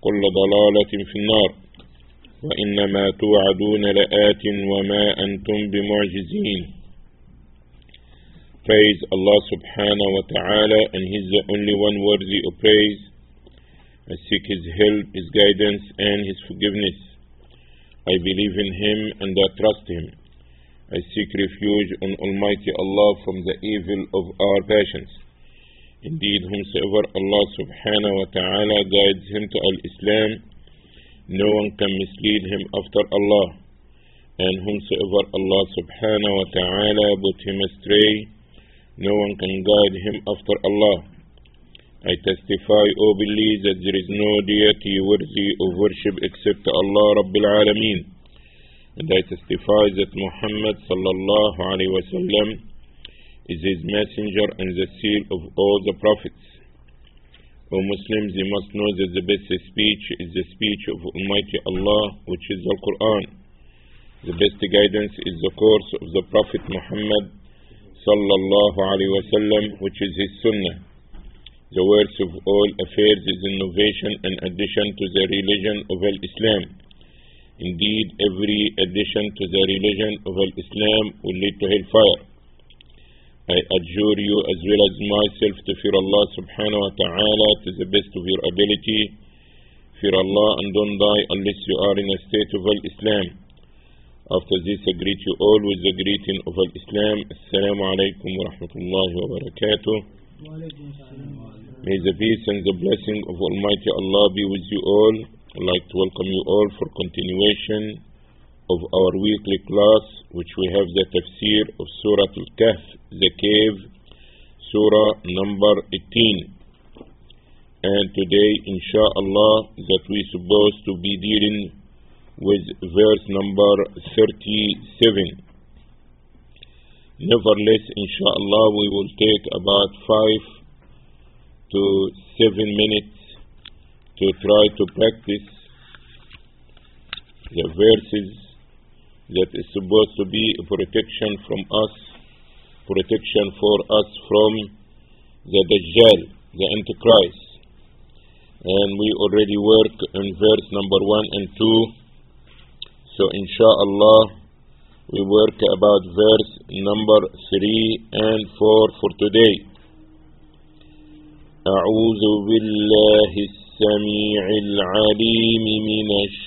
كل ضلالة في النار وإنما توعدون لآت وما أنتم بمعجزين Praise Allah subhanahu wa ta'ala and He is the only one worthy of praise. I seek His help, His guidance and His forgiveness. I believe in Him and I trust Him. I seek refuge on Almighty Allah from the evil of our passions. Indeed, whomsoever Allah subhanahu wa ta'ala guides him to Al-Islam, no one can mislead him after Allah. And whomsoever Allah subhanahu wa ta'ala put him astray, no one can guide him after Allah. I testify, O believe that there is no deity worthy of worship except Allah Rabbil Alameen. And I testify that Muhammad sallallahu alayhi wa sallam is his messenger and the seal of all the prophets. O Muslims, you must know that the best speech is the speech of Almighty Allah, which is the Quran. The best guidance is the course of the Prophet Muhammad sallallahu alayhi wa sallam, which is his sunnah. The words of all affairs is innovation and addition to the religion of Al-Islam. Indeed, every addition to the religion of Al-Islam will lead to hellfire. I adjure you as well as myself to fear Allah subhanahu wa ta'ala to the best of your ability. Fear Allah and don't die unless you are in a state of Al-Islam. After this, I greet you all with the greeting of Al-Islam. Assalamu alaikum wa rahmatullahi wa barakatuh. May the peace and the blessing of Almighty Allah be with you all. I'd like to welcome you all for continuation of our weekly class, which we have the tafsir of Surah Al-Kahf, the cave, Surah number 18. And today, inshallah, that we supposed to be dealing with verse number 37. Nevertheless, inshallah, we will take about five to seven minutes to try to practice the verses that is supposed to be a protection from us, protection for us from the Dajjal, the Antichrist. And we already work in verse number one and two. So inshallah we work about verse number three and four for today. أعوذ بالله السميع العليم من الشيطان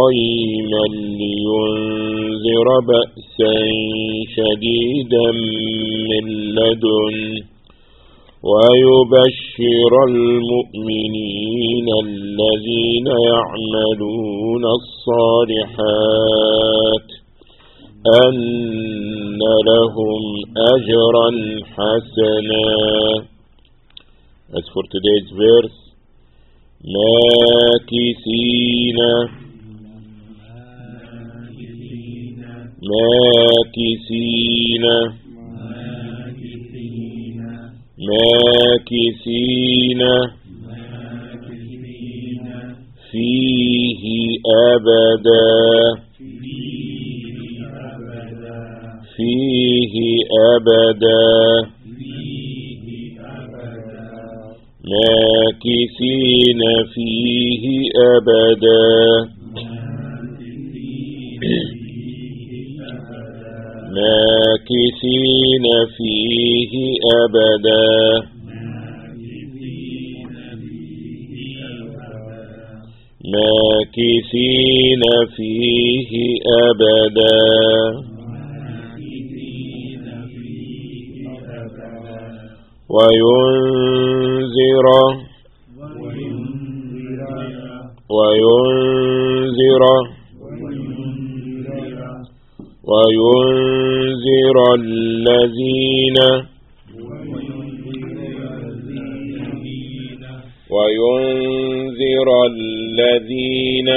قيما لينذر بأسا شديدا من لدن ويبشر المؤمنين الذين يعملون الصالحات أن لهم أجرا حسنا. As for today's verse ماكثين ماكثين. ماكثين. فيه أبدا. فيه أبدا. ماكثين فيه أبدا. ماكثين فيه أبدا. ماكثين فيه أبدا. وينذر وينذر وينذر الذين وينذر الذين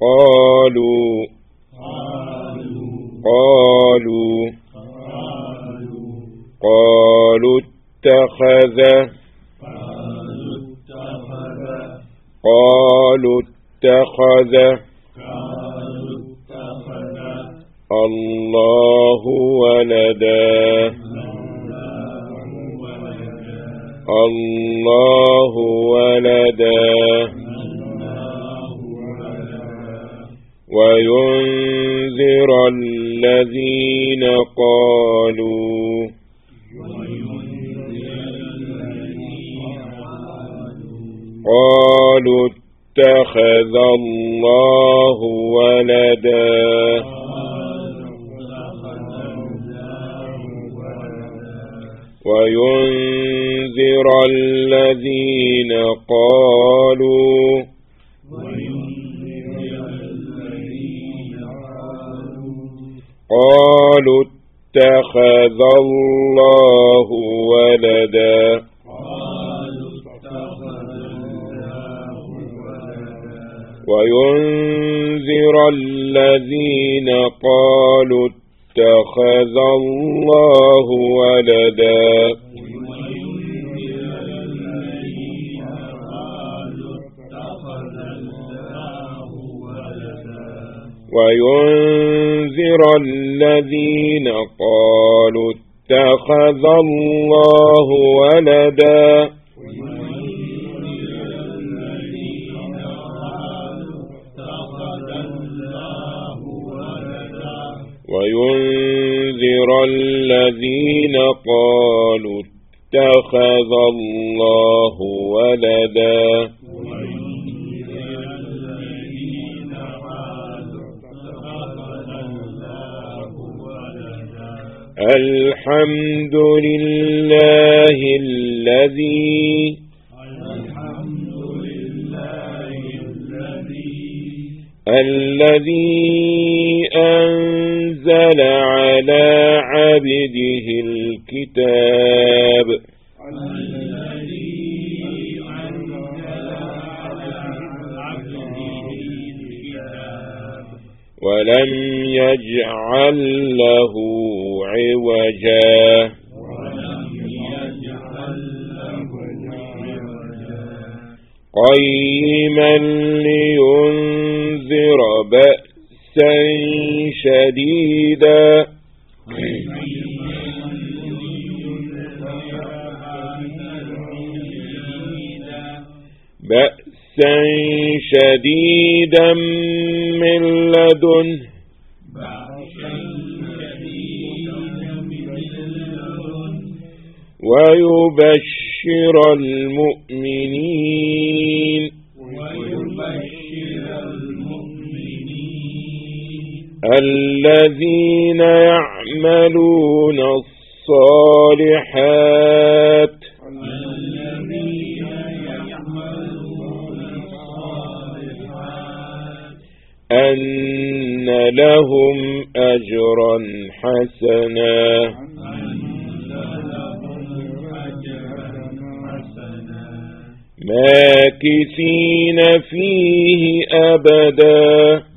قالوا قالوا قالوا اتخذ قالوا اتخذ. الله ولدا. الله ولدا. وينذر الذين قالوا. قالوا اتخذ الله ولدا. وينذر الذين قالوا. قالوا اتخذ الله ولدا. وينذر الذين قالوا اتخذ الله ولدا. وينذر الذين قالوا اتخذ الله ولدا. وينذر الذين قالوا اتخذ الله ولدا. الحمد لله الذي الذي أنزل على عبده الكتاب. ولم يجعل له عوجا. ولم يجعل له عوجا قيما لينذر بأسا شديدا. بأسا شديدا من لدنه ويبشر المؤمنين. الذين يعملون الصالحات أن لهم أجرا حسنا. ماكثين فيه أبدا.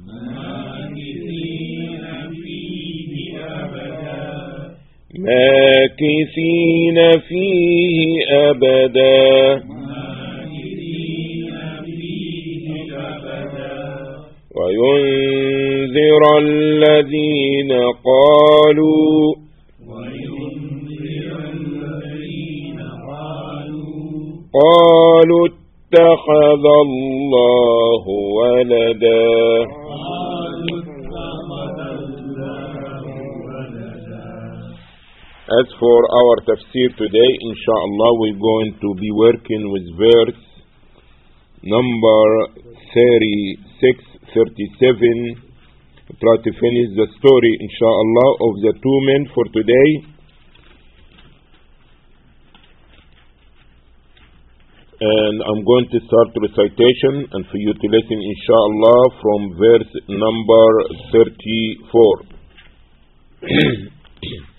ماكثين فيه أبدا. وينذر الذين قالوا قالوا اتخذ الله ولدا. As for our tafsir today, inshallah, we're going to be working with verse number 36, 37. Try to finish the story, inshallah, of the two men for today. And I'm going to start recitation and for you to listen, inshallah, from verse number 34.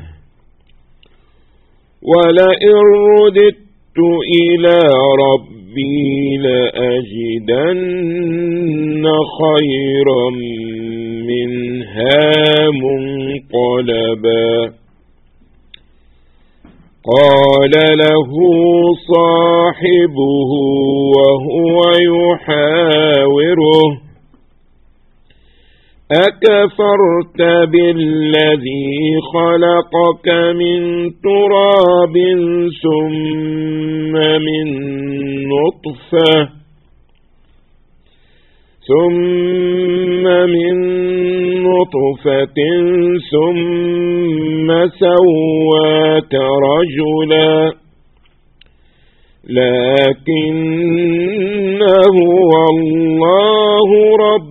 ولئن رددت إلى ربي لأجدن خيرا منها منقلبا. قال له صاحبه وهو يحاوره أكفرت بالذي خلقك من تراب ثم من نطفة ثم من نطفة ثم سواك رجلا لكنه الله رب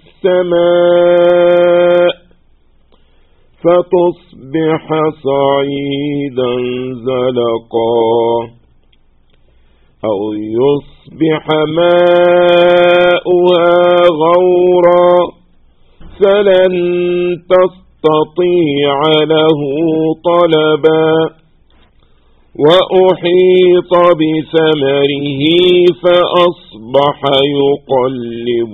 فتصبح صعيدا زلقا أو يصبح ماؤها غورا فلن تستطيع له طلبا وأحيط بثمره فأصبح يقلب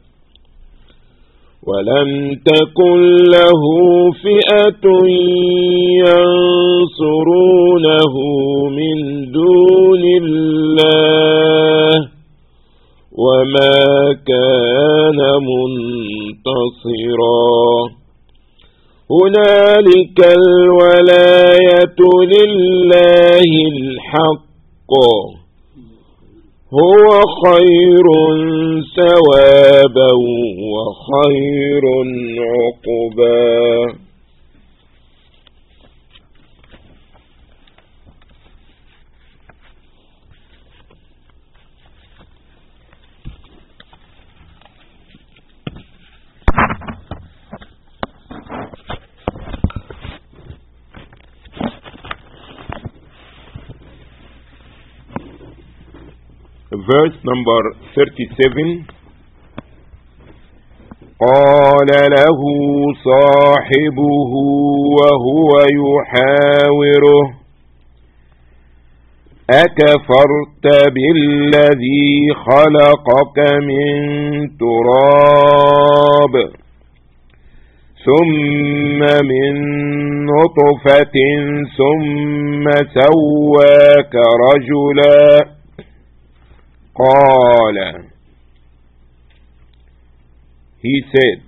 ولم تكن له فئة ينصرونه من دون الله وما كان منتصرا. هنالك الولاية لله الحق. هو خير ثوابا وخير عقبا. Verse number 37 قال له صاحبه وهو يحاوره أكفرت بالذي خلقك من تراب ثم من نطفة ثم سواك رجلاً. قال He said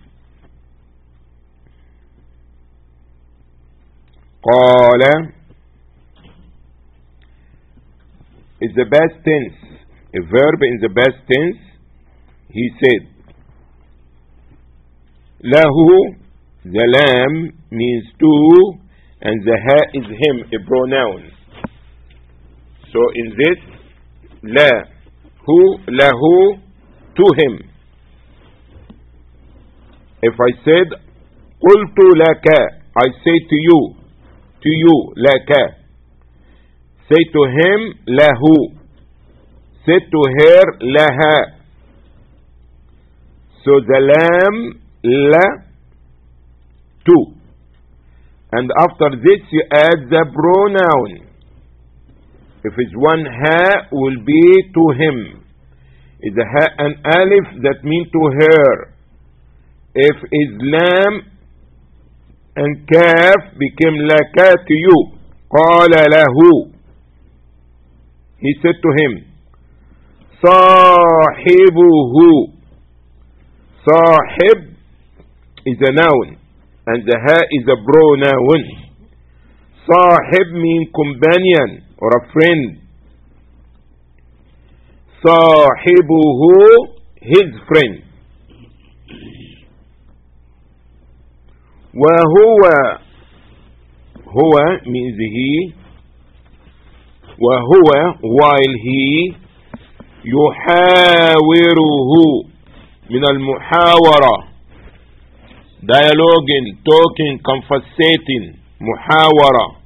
قال is the best tense. A verb in the best tense. He said له the lam means to and the ha is him a pronoun. So in this la? who lahu to him if I said قلت لك I say to you to you لك say to him lahu say to her laha so the lamb la two and after this you add the pronoun if it's one ha, will be to him. Is a ha and alif that mean to her. If it's lam and kaf became laka to you. Qala lahu. He said to him, Sahibuhu. Sahib is a noun and the ha is a pronoun. Sahib means companion or a friend صاحبه his friend وهو هو means he وهو while he يحاوره من المحاورة dialoguing talking conversating محاورة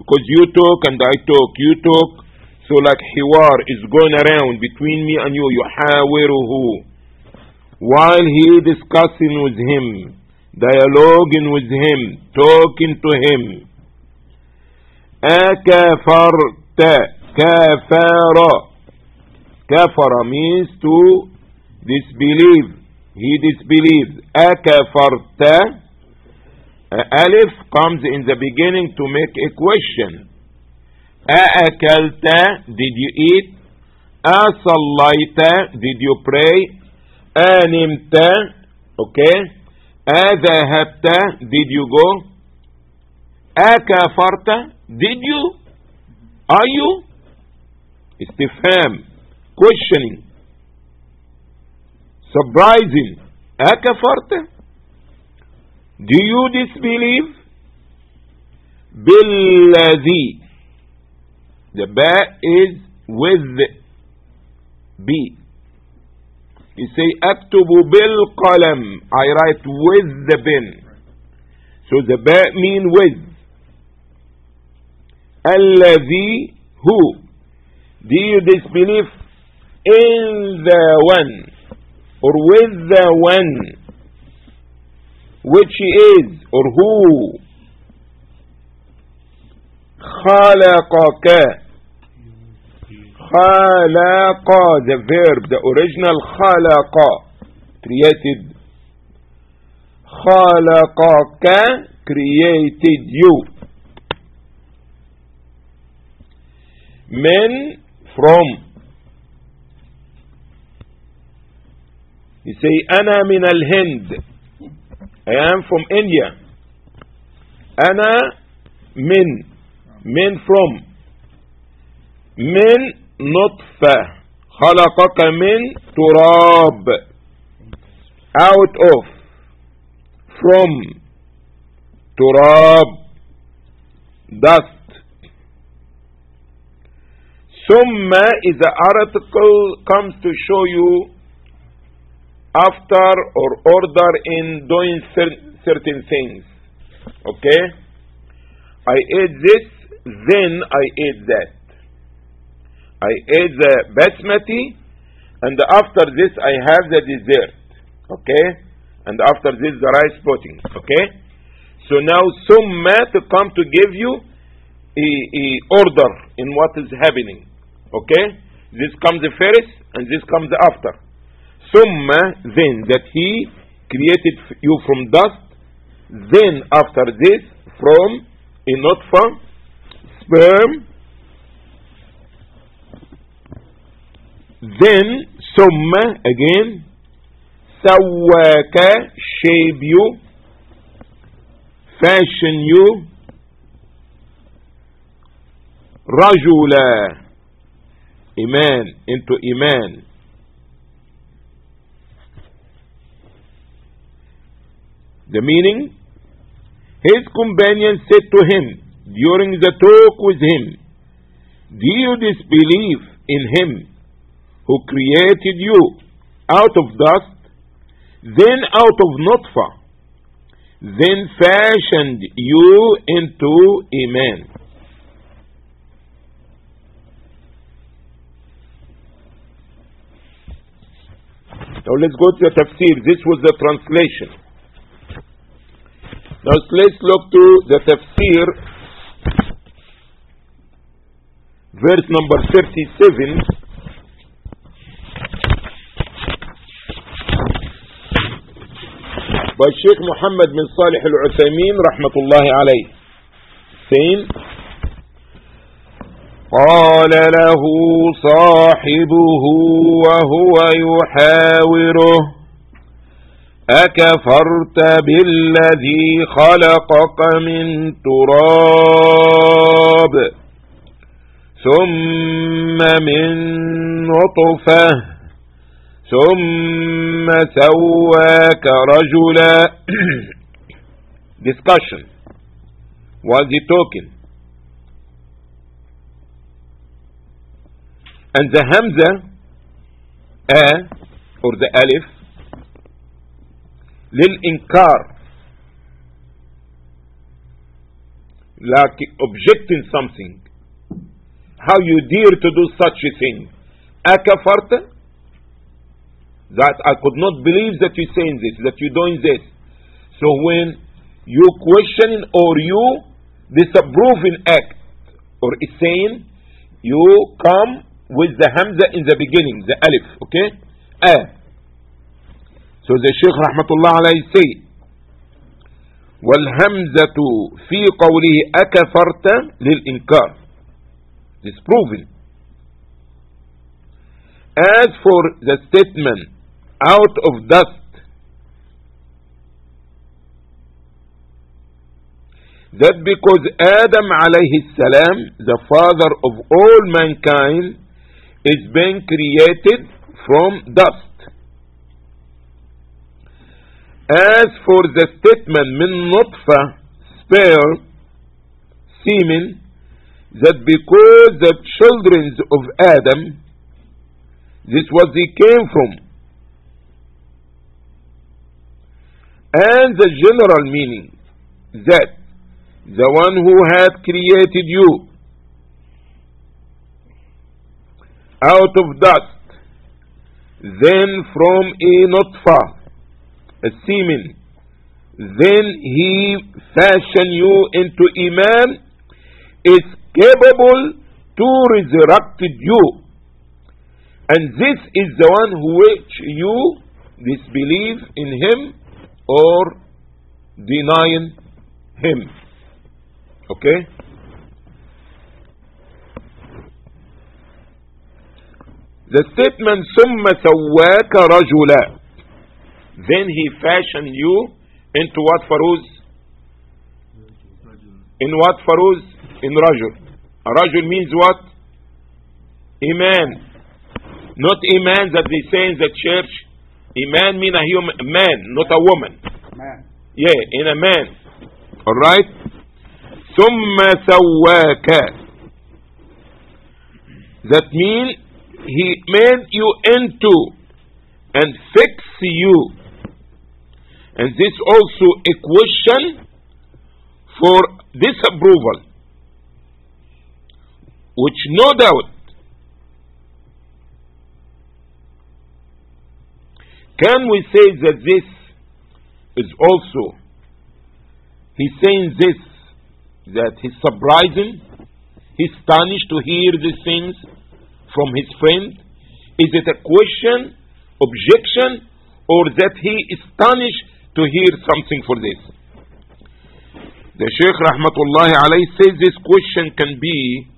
because you talk and I talk, you talk, so like hiwar is going around between me and you, yuhawiruhu. While he discussing with him, dialoguing with him, talking to him. Akafarta, kafara. Kafara means to disbelieve. He disbelieves. Akafarta alif comes in the beginning to make a question. أأكلت did you eat? أصليت did you pray? أنمت okay? أذهبت did you go? أكفرت did you? Are you? استفهام questioning surprising أكفرت do you disbelieve? Billadhi. The ba is with B. You say, Aktubu bil qalam. I write with the bin. So the ba mean with. Alladhi, who? Do you disbelieve in the one or with the one? which is or who خلقك خلق the verb the original خلق created خلقك created you من from you say أنا من الهند I am from India أنا من من from من نطفة خلقك من تراب out of from تراب dust ثم is the article comes to show you after or order in doing cer- certain things. Okay? I ate this then I ate that. I ate the basmati and after this I have the dessert. Okay? And after this the rice pudding. Okay? So now summa to come to give you a, a order in what is happening. Okay? This comes first and this comes after summa then that he created you from dust then after this from a not nutfa sperm then summa again sawaka shape you fashion you rajula iman into iman the meaning his companion said to him during the talk with him do you disbelieve in him who created you out of dust then out of nutfa then fashioned you into a man Now let's go to the tafsir. This was the translation. Now let's look to the tafsir, verse number 37. by Sheikh Muhammad bin Salih al-Uthaymeen rahmatullahi alayh saying قال له صاحبه وهو يحاوره أكفرت بالذي خلقك من تراب ثم من نطفة ثم سواك رجلا discussion was he talking and the hamza a or the alif للإنكار like objecting something how you dare to do such a thing أكفرت that I could not believe that you're saying this that you're doing this so when you questioning or you disapproving act or is saying you come with the hamza in the beginning the alif okay a so the Sheikh rahmatullah alayhi say والهمزة في قوله أكفرت للإنكار disproving as for the statement out of dust that because Adam alayhi salam the father of all mankind is being created from dust as for the statement min nutfa spare semen that because the children of Adam this was he came from. And the general meaning that the one who had created you out of dust then from a nutfa a semen then he fashioned you into a man is capable to resurrect you And this is the one who which you disbelieve in him or denying him. Okay? The statement ثم سواك رجلا then he fashioned you into what Faruz? In what Faruz? In Rajul. A Rajul means what? Iman. Not Iman that they say in the church. Iman mean a human man, not a woman. Man. Yeah, in a man. Alright? ثم سواك That means he made you into and fix you. and this also a question for disapproval, which no doubt can we say that this is also he's saying this that he's surprising, he's astonished to hear these things from his friend? Is it a question, objection, or that he is astonished to hear something for this? The Shaykh Rahmatullahi alayhi says this question can be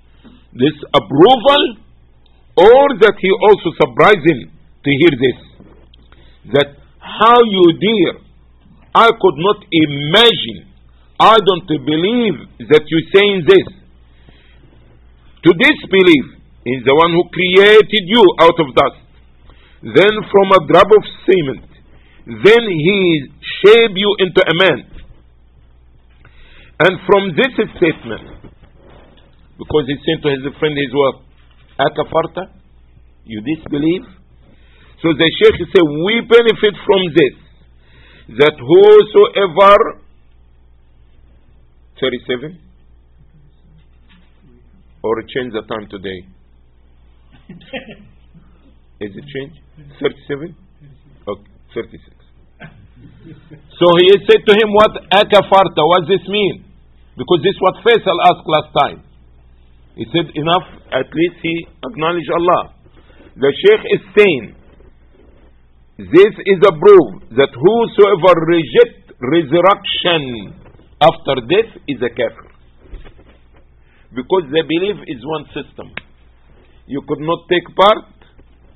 this approval or that he also surprised him to hear this. That how you dare, I could not imagine, I don't believe that you're saying this. To disbelieve in the one who created you out of dust, then from a drop of cement, then he shaped you into a man. And from this statement, because he said to his friend his what? Akafarta? Ah, you disbelieve? So the Sheikh said, we benefit from this. That whosoever 37 or change the time today. Is it change? 37? Okay, 36. So he said to him, What akafarta? What does this mean? Because this is what Faisal asked last time. He said, Enough, at least he acknowledged Allah. The Sheikh is saying, This is a proof that whosoever reject resurrection after death is a kafir. Because they believe is one system. You could not take part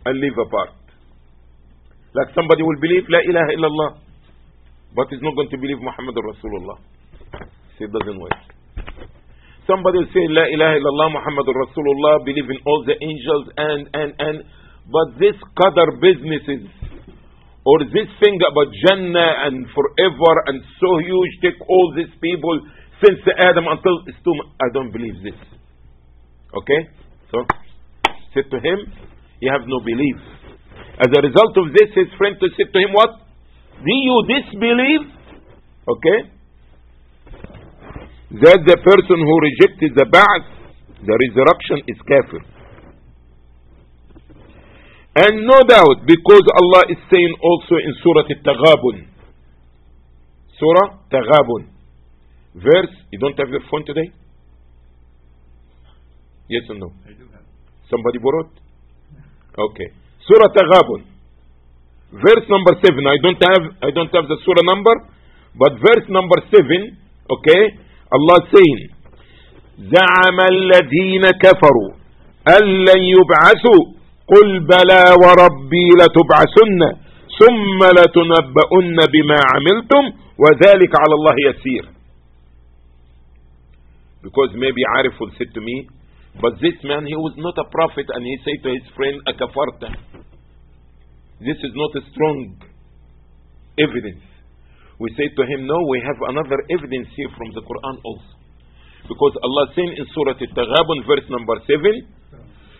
and leave apart. Like somebody will believe La ilaha illallah, but he's not going to believe Muhammad Rasulullah. See, it doesn't work. Somebody will say La ilaha illallah Muhammad Rasulullah, believe in all the angels and, and, and, but this qadar businesses, or this thing about Jannah and forever and so huge, take all these people since Adam until it's too I don't believe this. Okay? So, said to him, you have no belief. As a result of this, his friend to said to him, What? Do you disbelieve? Okay? That the person who rejected the Ba'ath, the resurrection, is kafir. And no doubt, because Allah is saying also in Surah Al-Taghabun, Surah Taghabun, verse, you don't have your phone today? Yes or no? I do have. Somebody borrowed? Okay. Surah Taghabun. Verse number seven. I don't have I don't have the surah number, but verse number seven, okay, Allah saying, زعم الذين كفروا أن لن يبعثوا قل بلى وربي لتبعثن ثم لتنبؤن بما عملتم وذلك على الله يسير because maybe Arif will say to me but this man he was not a prophet and he said to his friend akafarta this is not a strong evidence. We say to him no we have another evidence here from the Quran also. Because Allah saying in Surah Al-Taghabun verse number 7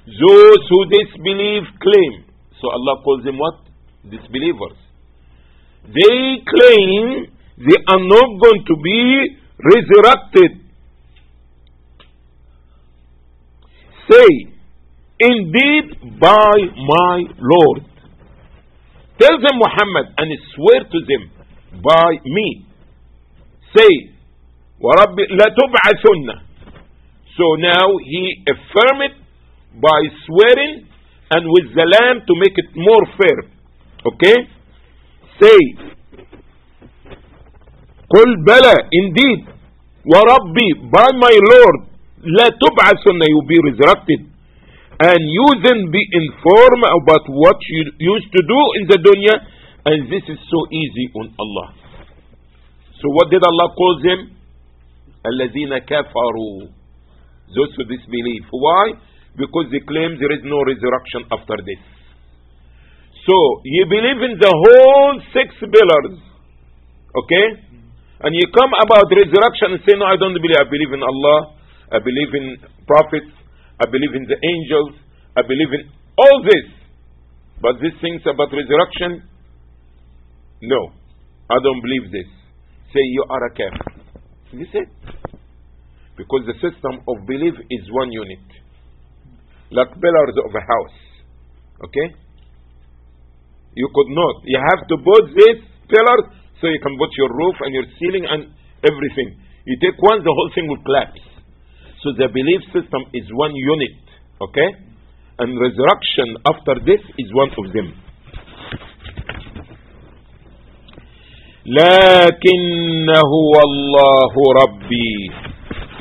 those who disbelieve claim. So Allah calls them what? Disbelievers. They claim they are not going to be resurrected. Say indeed by my Lord Tell them Muhammad and swear to them by me. Say, وَرَبِّ لَتُبْعَثُنَّ So now he affirmed it by swearing and with the lam to make it more fair. Okay? Say, قُلْ بَلَى Indeed, وَرَبِّي By my Lord, لَتُبْعَثُنَّ You be resurrected and you then be informed about what you used to do in the dunya and this is so easy on Allah. So what did Allah call them? الذين كفروا those who disbelieve. Why? Because they claim there is no resurrection after this. So, you believe in the whole six pillars. Okay? And you come about resurrection and say, No, I don't believe. I believe in Allah. I believe in prophets. I believe in the angels. I believe in all this. But these things about resurrection, no. I don't believe this. Say you are a kafir. This is it. Because the system of belief is one unit. Like pillars of a house. Okay? You could not. You have to put these pillars so you can put your roof and your ceiling and everything. You take one, the whole thing will collapse. So the belief system is one unit. Okay? And resurrection after this is one of them. لكن هو الله ربي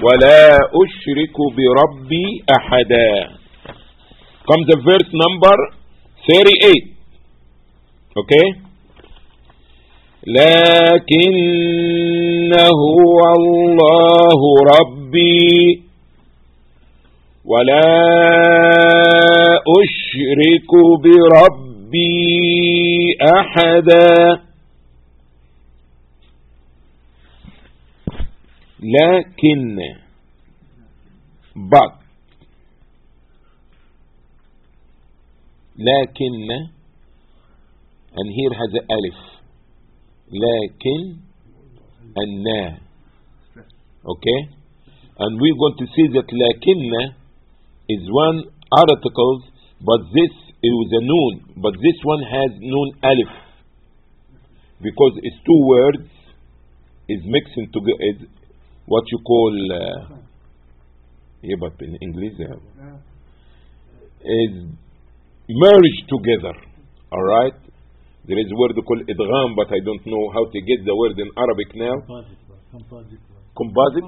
ولا أشرك بربي أحدا comes the verse number 38 okay لكن هو الله ربي ولا أشرك بربي أحدا لكن but لكن has a alif لكن na okay and we're going to see that لكن is one article but this it was a noon but this one has noon alif. Because it's two words is mixing together is what you call uh, yeah but in English uh, is merged together. All right? There is a word called idgham but I don't know how to get the word in Arabic now. Composite?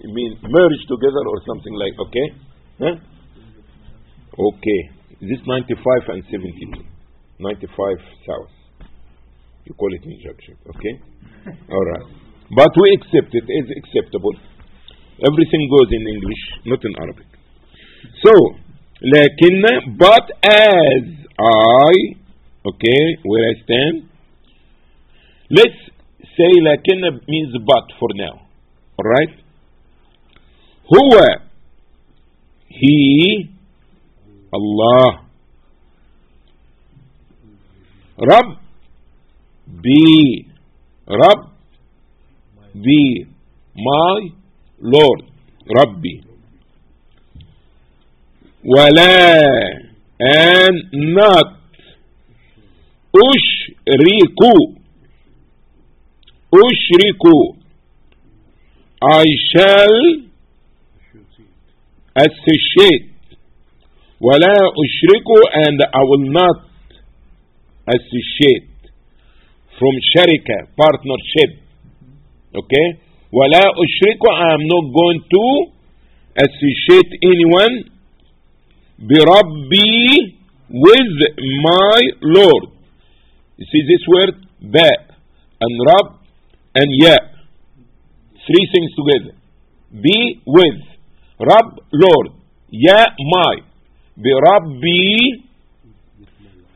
It means merged together or something like okay huh? okay this 95 and 72 95 south you call it in Egyptian okay all right but we accept it is acceptable everything goes in English not in Arabic so لكن but as I okay where I stand let's say لكن means but for now alright هو he Allah رب be رب be my Lord Rabbi ولا and not أشرك أشرك I shall associate ولا أشرك and I will not associate from sharika partnership okay ولا أشرك I am not going to associate anyone بربي with my Lord you see this word ba and rab and ya three things together be with rab Lord ya my بربي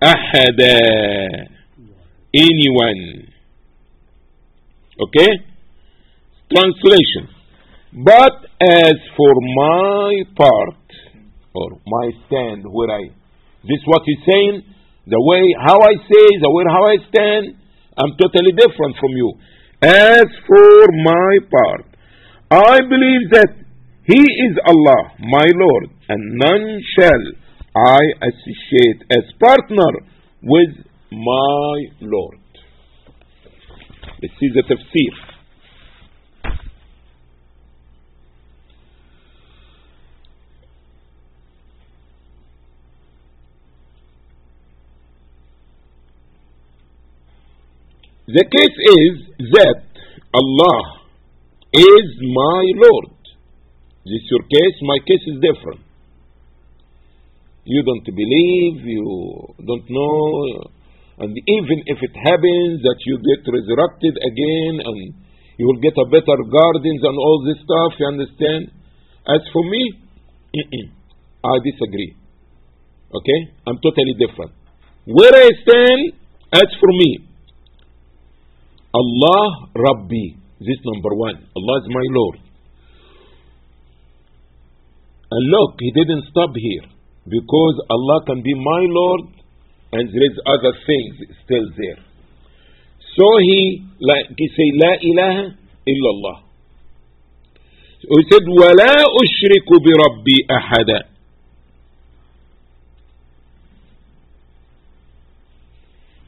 أحدا anyone okay translation but as for my part or my stand where I this what he's saying the way how I say the way how I stand I'm totally different from you as for my part I believe that he is Allah, my Lord, and none shall I associate as partner with my Lord. This is the tafsir. The case is that Allah is my Lord. This your case, my case is different. You don't believe, you don't know, and even if it happens that you get resurrected again and you will get a better gardens and all this stuff, you understand? As for me, I disagree. Okay? I'm totally different. Where I stand, as for me, Allah Rabbi, this number one. Allah is my Lord. And look, He didn't stop here because Allah can be my Lord and there is other things still there. So he, like he say, La ilaha illallah. So he said, وَلَا أُشْرِكُ بِرَبِّي أَحَدًا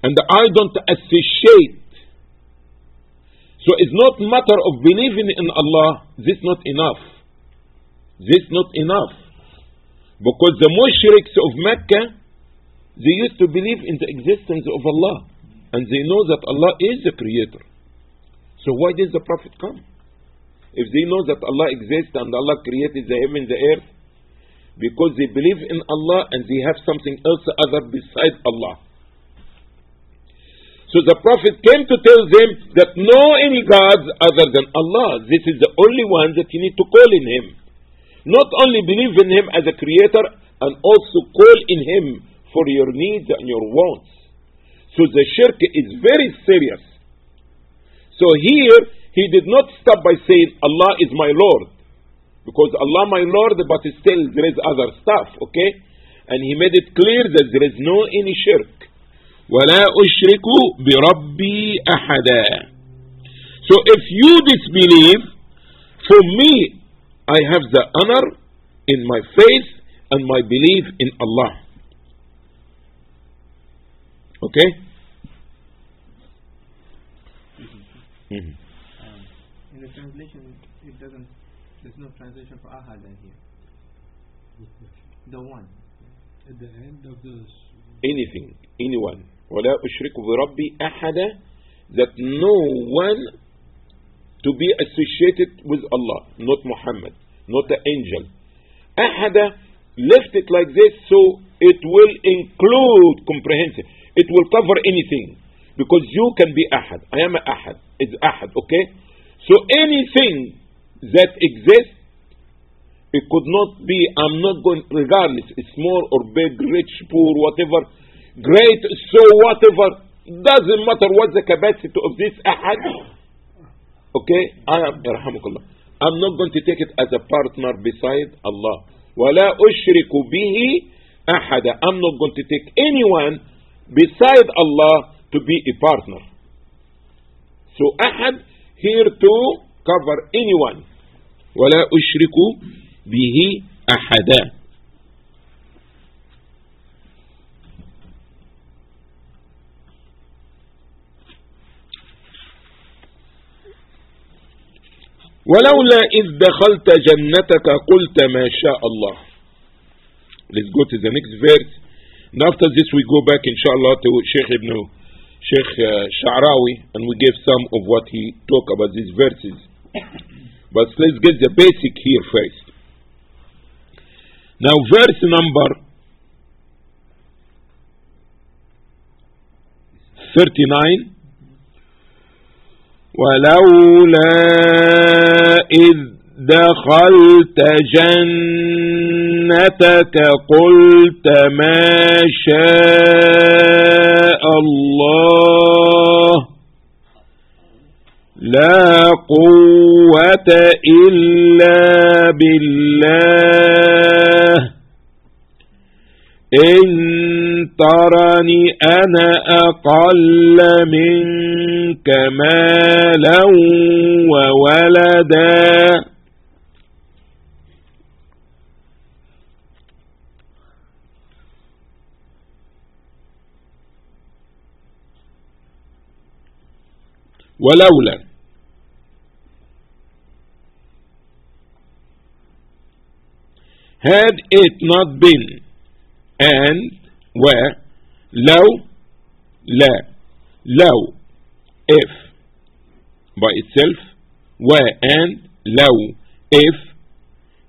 And I don't associate. So it's not matter of believing in Allah. This not enough. This not enough. Because the mushriks of Mecca, they used to believe in the existence of Allah. And they know that Allah is the creator. So why did the Prophet come? If they know that Allah exists and Allah created the heaven and the earth, because they believe in Allah and they have something else other beside Allah. So the Prophet came to tell them that no any gods other than Allah. This is the only one that you need to call in Him. Not only believe in Him as a creator, and also call in Him for your needs and your wants. So the shirk is very serious. So here, he did not stop by saying, Allah is my Lord. Because Allah my Lord, but still there is other stuff, okay? And he made it clear that there is no any shirk. وَلَا أُشْرِكُ بِرَبِّي أَحَدًا So if you disbelieve, for me, I have the honor in my faith and my belief in Allah. Okay? Mhm. Um, in the translation, it doesn't. There's no translation for ahada here. The one. At the end of the s- Anything, anyone. وَلَا أُشْرِكُ بِرَبِّي أَحَدًا That no one to be associated with Allah, not Muhammad, not the angel. Ahada left it like this so it will include comprehensive. It will cover anything. Because you can be ahad. I am ahad. It's ahad, okay? So anything that exists, it could not be, I'm not going, regardless, it's small or big, rich, poor, whatever, great, so whatever, doesn't matter what the capacity of this ahad. Okay? I am, yarhamukallah. I'm not going to take it as a partner beside Allah. وَلَا أُشْرِكُ بِهِ أَحَدًا I'm not going to take anyone beside Allah to be a partner. So ahad here to cover anyone. وَلَا أُشْرِكُ بِهِ أَحَدًا ولولا إذ دخلت جنتك قلت ما شاء الله Let's go to the next verse. And after this we go back inshallah to Sheikh Ibn Sheikh uh, Sha'rawi and we give some of what he talk about these verses. But let's get the basic here first. Now verse number 39 ولولا إذ دخلت جنتك قلت ما شاء الله لا قوة إلا بالله إن ترني أنا أقل منك مالا وولدا. ولولا had it not been and where لو لا لو if by itself و and لو if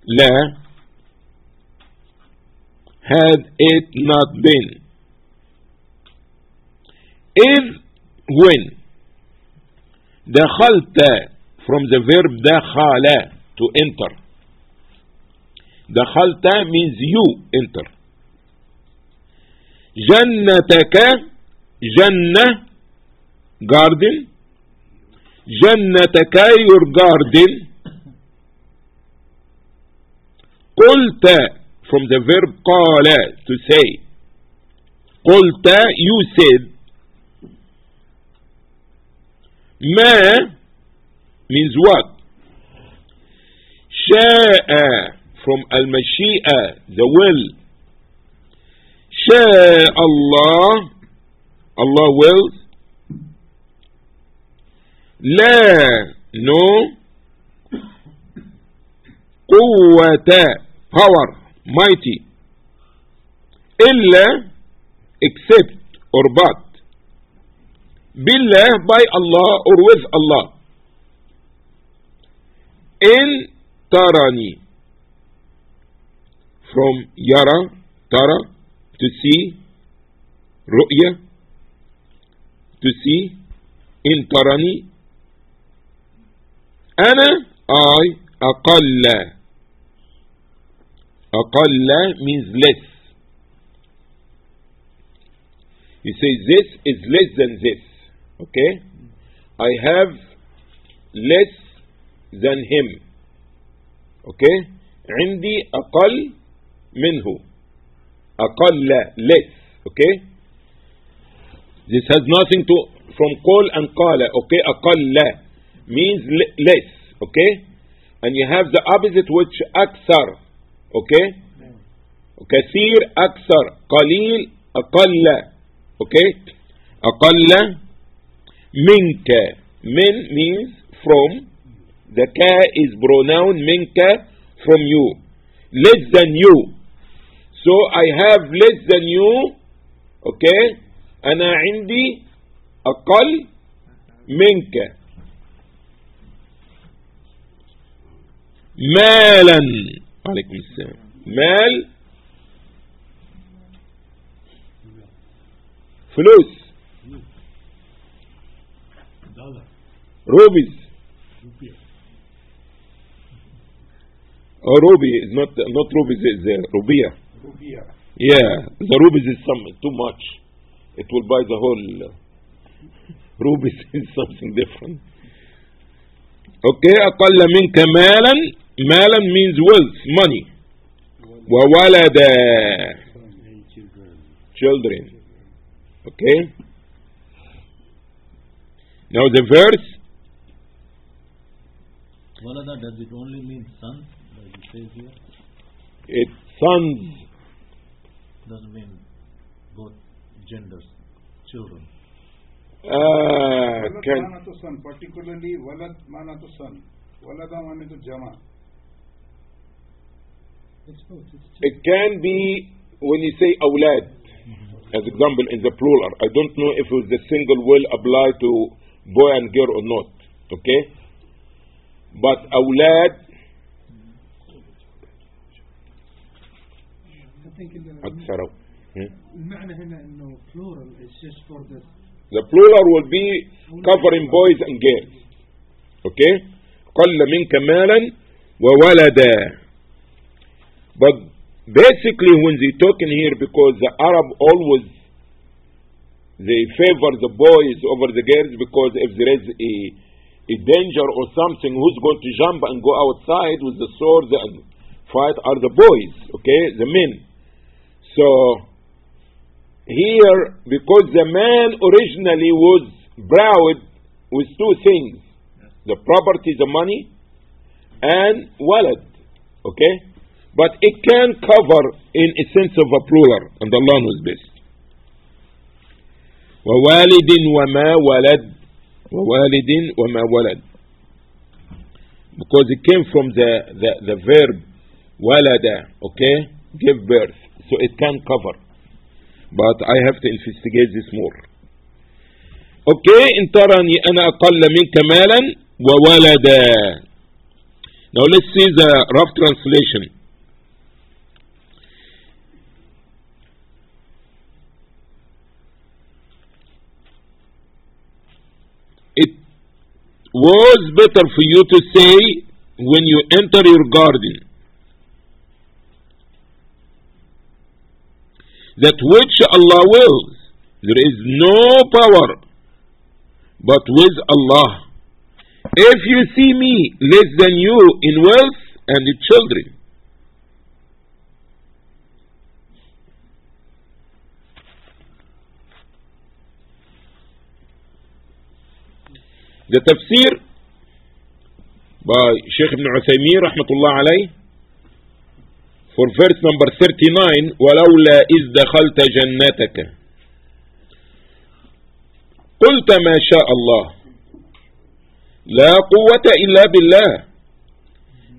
لا had it not been if when دخلت from the verb دخل to enter دخلت means you enter جنتك جنة garden جنتك your garden قلت from the verb قال to say قلت you said ما means what شاء from المشيئة the will شاء الله Allah wills لا no قوة power mighty إلا except or but بالله by Allah or with Allah إن تراني from يرى ترى to see رؤية to see إن تراني أنا I أقل أقل means less you say this is less than this okay I have less than him okay عندي أقل منه أقل less okay this has nothing to from قول and قال okay أقل means le- less okay and you have the opposite which أكثر okay كثير أكثر قليل أقل okay أقل منك من means from the ka is pronoun منك from you less than you so I have less than you okay أنا عندي أقل منك مالا عليكم السلام مال فلوس Dollar. روبيز Rupiah. or ruby is not not rubies is uh, rubia Rupiah. yeah the rubies is some too much it will buy the whole uh, rubies is something different okay أقل منك مالا مالا means wealth money وولد Son and children. children okay now the verse Walada, does it only mean sons, like it says here? it sons doesn't mean both genders, children. Uh, can particularly walad manatu son, walada manatu jama. It can be when you say awlad, mm-hmm. as example in the plural. I don't know if the single will apply to boy and girl or not. Okay, but awlad أكثر hmm? المعنى هنا انه plural is just for the the plural will be covering boys and girls okay قل منك مالا وولدا but basically when they talking here because the Arab always they favor the boys over the girls because if there is a a danger or something who's going to jump and go outside with the swords and fight are the boys okay the men so here, because the man originally was browed with two things the property, the money, and walad. Okay? But it can cover in a sense of a plural, and Allah knows best. ووالد وما ولد ووالد وما ولد because it came from the, the, the verb walada okay give birth so it can cover but I have to investigate this more اوكي ان ترني انا اقل منك مالا وولدا now let's see the rough translation it was better for you to say when you enter your garden that which Allah wills there is no power but with Allah. If you see me less than you in wealth and in children, the tafsir by Sheikh Ibn Uthaymeen rahmatullah alayh for verse number 39 ولولا إذ دخلت جنتك قلت ما شاء الله. لا قوة إلا بالله.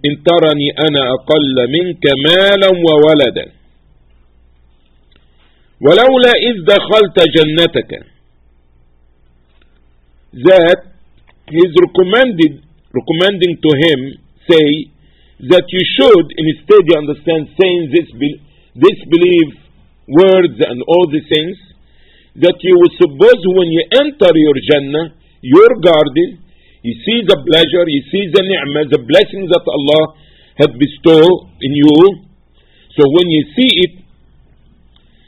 إن ترني أنا أقل منك مالا وولدا. ولولا إذ دخلت جنتك. That he is recommended recommending to him say that you should instead you understand saying this be- this words and all these things that you will suppose when you enter your Jannah, your garden, you see the pleasure, you see the ni'mah, the blessings that Allah had bestowed in you. So when you see it,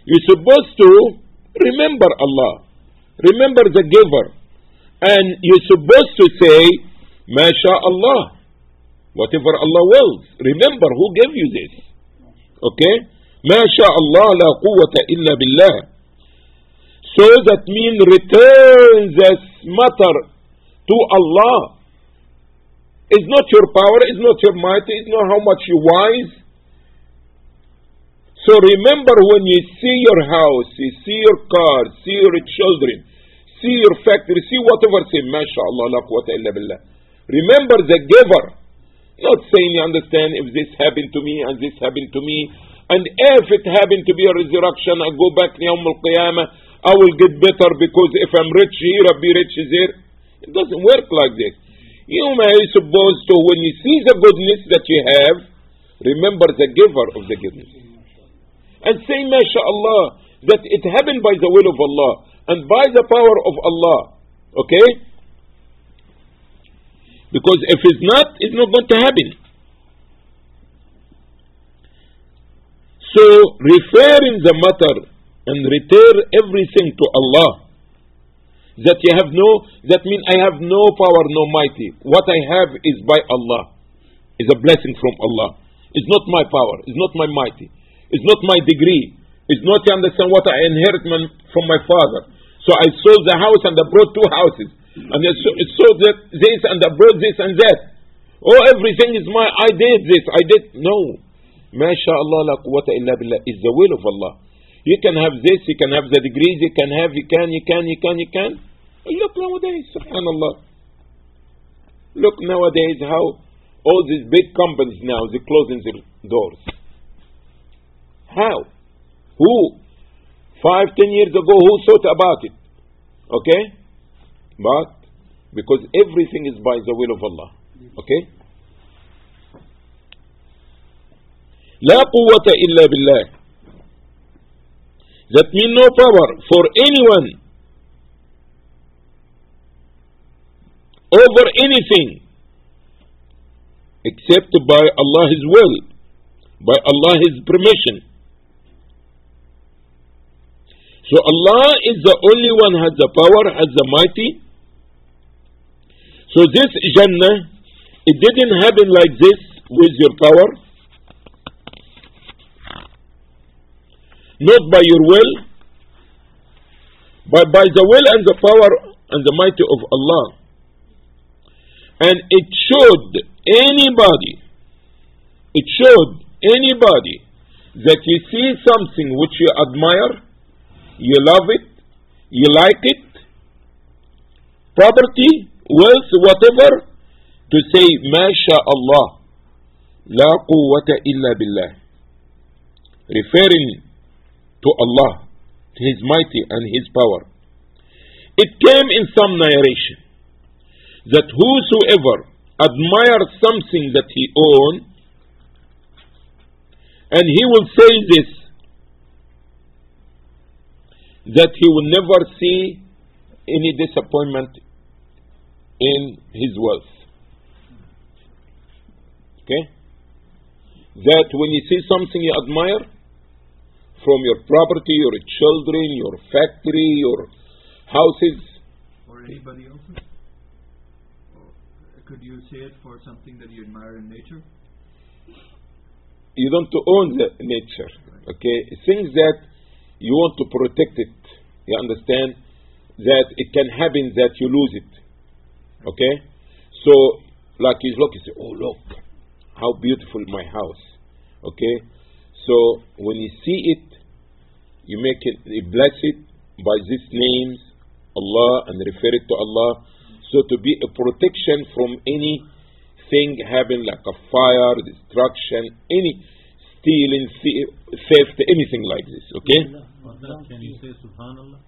you're supposed to remember Allah, remember the giver, and you're supposed to say, MashaAllah, whatever Allah wills. Remember who gave you this. Okay? MashaAllah la quwwata illa billah. So that means return this matter to Allah. It's not your power, it's not your might, it's not how much you wise. So remember when you see your house, you see your car, see your children, see your factory, see whatever, say, MashaAllah, la quwwata illa billah. Remember the giver. Not saying you understand if this happened to me and this happened to me, and if it happened to be a resurrection, I go back to Yawm al-Qiyamah, I will get better because if I'm rich here, I'll be rich there. It doesn't work like this. You may suppose to when you see the goodness that you have, remember the giver of the goodness. And say, MashaAllah, that it happened by the will of Allah and by the power of Allah. Okay? Because if it's not, it's not going to happen. So, referring the matter and return everything to Allah. That you have no, that means I have no power, no mighty. What I have is by Allah. Is a blessing from Allah. It's not my power. It's not my mighty. It's not my degree. It's not to understand what I inherit from my father. So I sold the house and I brought two houses. And I so- I sold that, this and I brought this and that. Oh, everything is my, I did this, I did. No. MashaAllah la quwwata illa billah. It's the will of Allah. You can have this, you can have the degrees, you can have, you can, you can, you can, you can. Look nowadays, subhanallah. Look nowadays how all these big companies now, they're closing their doors. How? Who? Five, ten years ago, who thought about it? Okay? But, because everything is by the will of Allah. Okay? لا قوة إلا بالله that means no power for anyone over anything except by Allah's will, by Allah's permission. So Allah is the only one has the power, has the mighty. so this Jannah, it didn't happen like this with your power, not by your will, but by the will and the power and the mighty of Allah. And it showed anybody, it showed anybody that you see something which you admire, you love it, you like it, property, wealth, whatever, to say, Masha Allah, La quwwata illa billah. Referring to Allah, His mighty and His power. It came in some narration that whosoever admires something that he owns, and he will say this, that he will never see any disappointment in his wealth. Okay? That when you see something you admire, from your property, your children, your factory, your houses, Or anybody else's? Or could you say it for something that you admire in nature? you don't own the nature. Okay? Things that you want to protect it. You understand? That it can happen that you lose it. Okay? So, like you look, you say, oh, look, how beautiful my house. Okay? So, when you see it, you make it, you bless it by these names, Allah, and refer it to Allah. So, to be a protection from anything happen like a fire, destruction, any stealing, theft, anything like this. Okay? Can you say Subhanallah?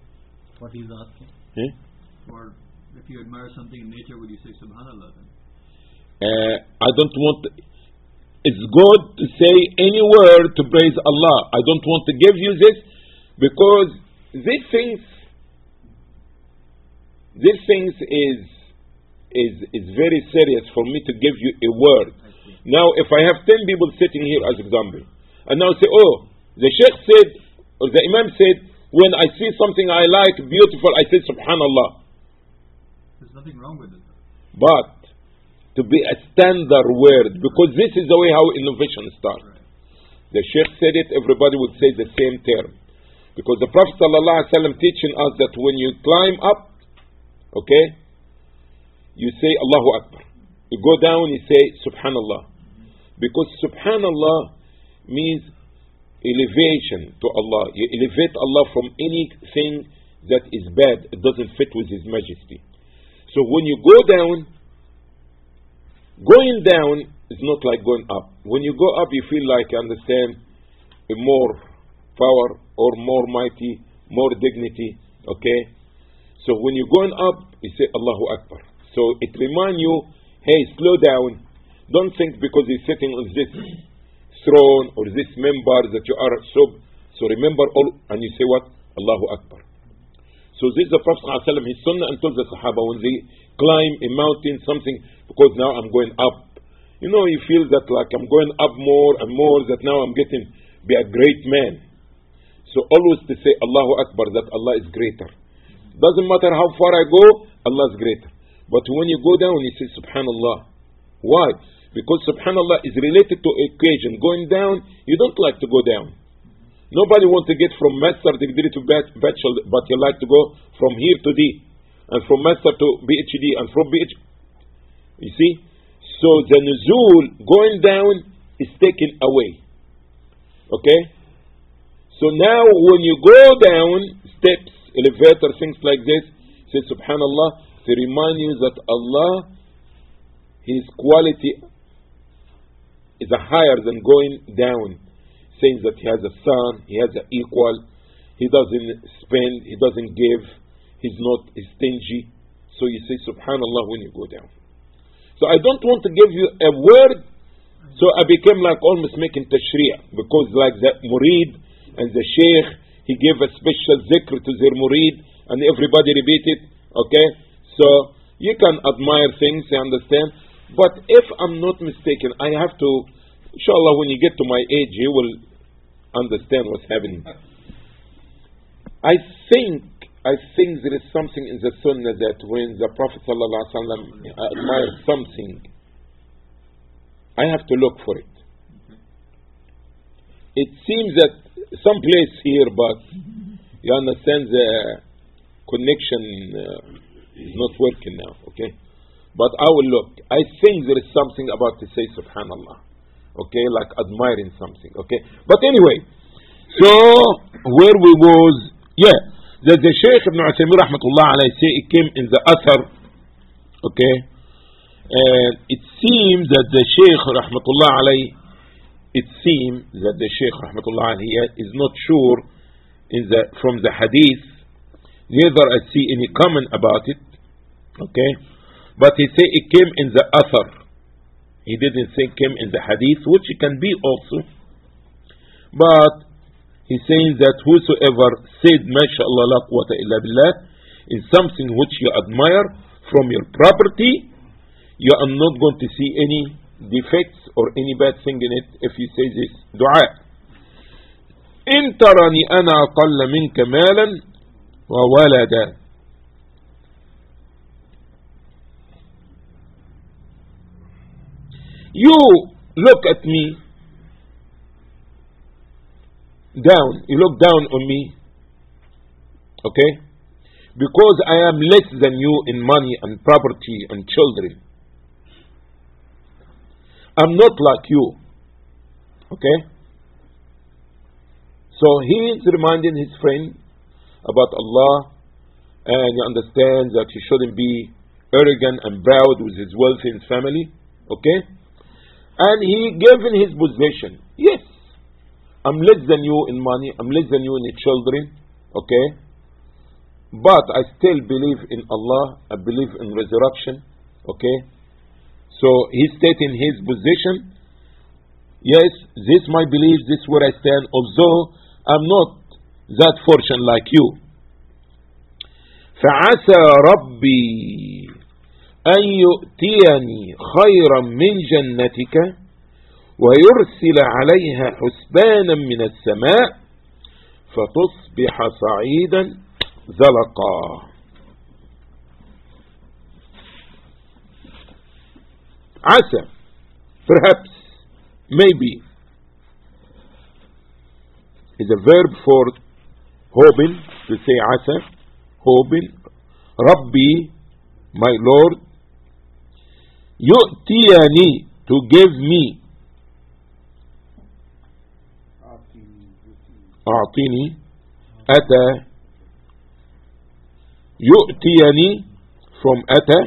What he's asking? Hmm? If you admire something in nature, would you say Subhanallah then? Uh, I don't want. It's good to say any word to praise Allah. I don't want to give you this because these things, these things is is is very serious for me to give you a word. Now, if I have ten people sitting here as example, and now say, oh, the sheikh said, or the imam said, when I see something I like, beautiful, I say Subhanallah. There's nothing wrong with it. but to be a standard word because this is the way how innovation starts. The Sheikh said it, everybody would say the same term. Because the Prophet ﷺ teaching us that when you climb up, okay, you say Allahu Akbar. You go down, you say Subhanallah. Because Subhanallah means elevation to Allah. You elevate Allah from anything that is bad, it doesn't fit with His majesty. So when you go down, going down is not like going up. When you go up, you feel like you understand more power or more mighty, more dignity. Okay? So when you're going up, you say Allahu Akbar. So it reminds you, hey, slow down. Don't think because you're sitting on this throne or this minbar that you are so. So remember all, and you say what? Allahu Akbar. So this is the Prophet ﷺ, his sunnah and told the Sahaba when they climb a mountain, something, because now I'm going up. You know, you feel that like I'm going up more and more, that now I'm getting, be a great man. So always to say Allahu Akbar, that Allah is greater. Doesn't matter how far I go, Allah is greater. But when you go down, you say Subhanallah. Why? Because Subhanallah is related to occasion. Going down, you don't like to go down. Nobody wants to get from master degree to bach- bachelor, but you like to go from here to D, and from master to PhD, and from PhD. You see? So the nuzul, going down, is taken away. Okay? So now when you go down, steps, elevator, things like this, say Subhanallah, to remind you that Allah, His quality is higher than going down that he has a son, he has an equal, he doesn't spend, he doesn't give, he's not stingy. So you say Subhanallah when you go down. So I don't want to give you a word, so I became like almost making tashri'ah, because like the murid and the sheikh, he gave a special zikr to their murid, and everybody repeat it, okay? So you can admire things, you understand? But if I'm not mistaken, I have to Inshallah, when you get to my age, you will understand what's happening. I think, I think there is something in the Sunnah that when the Prophet ﷺ admired something, I have to look for it. It seems that some place here, but you understand the connection uh, is not working now. Okay, but I will look. I think there is something about to say Subhanallah okay, like admiring something, okay. But anyway, so where we was, yeah, the, the Shaykh Ibn Uthaymeen rahmatullah alayhi say it came in the Athar, okay, and it seems that the Shaykh rahmatullah alayhi, it seems that the Shaykh rahmatullah alayhi is not sure in the from the Hadith neither I see any comment about it. Okay? But he say it came in the Athar. He didn't say came in the hadith, which it can be also. But he's saying that whosoever said, MashaAllah la quwwata illa billah, in something which you admire from your property, you are not going to see any defects or any bad thing in it if you say this dua. إن ترني أنا أقل منك مالا وولدا You look at me down, you look down on me, okay? Because I am less than you in money and property and children. I'm not like you, okay? So he is reminding his friend about Allah and he understands that he shouldn't be arrogant and proud with his wealth and his family, okay? And he gave in his possession. Yes, I'm less than you in money, I'm less than you in children, okay? But I still believe in Allah, I believe in resurrection, okay? So he stayed in his position. Yes, this my belief, this is where I stand, although I'm not that fortunate like you. فعسى ربي أن يؤتيني خيرا من جنتك ويرسل عليها حسبانا من السماء فتصبح صعيدا زلقا. عسى perhaps maybe is a verb for hoping to say عسى hoping ربي my Lord يؤتيني to give me أعطيني أتى يؤتيني from أتى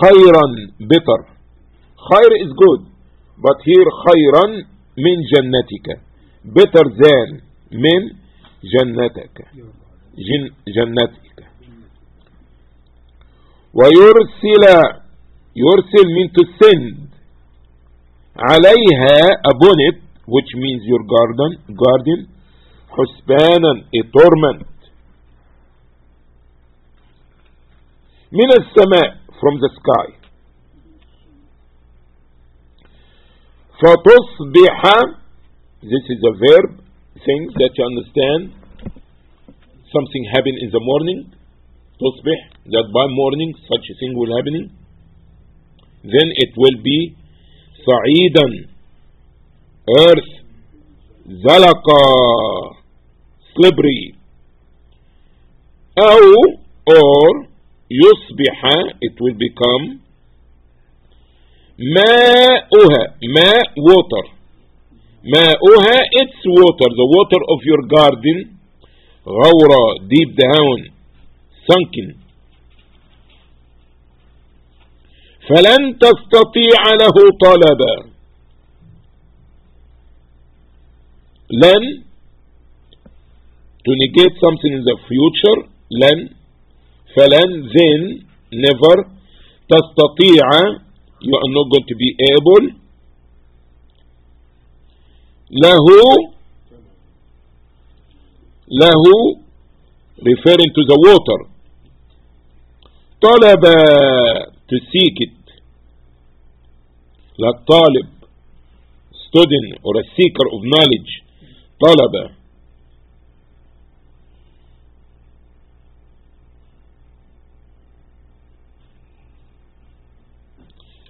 خيرا better خير is good but here خيرا من جنتك better than من جنتك جن جنتك ويرسل يرسل mean to send عليها upon it which means your garden garden حسبانا a torment من السماء from the sky فتصبح this is a verb things that you understand something happen in the morning تصبح that by morning such a thing will happening then it will be صعيدا earth زلقا slippery أو or يصبح it will become ماؤها ماء water ماؤها it's water the water of your garden غورة deep down Sunken فلن تستطيع له طلبا لن to negate something in the future لن فلن then never تستطيع you are not going to be able له له referring to the water طلب to seek it like طالب student or a seeker of knowledge طلب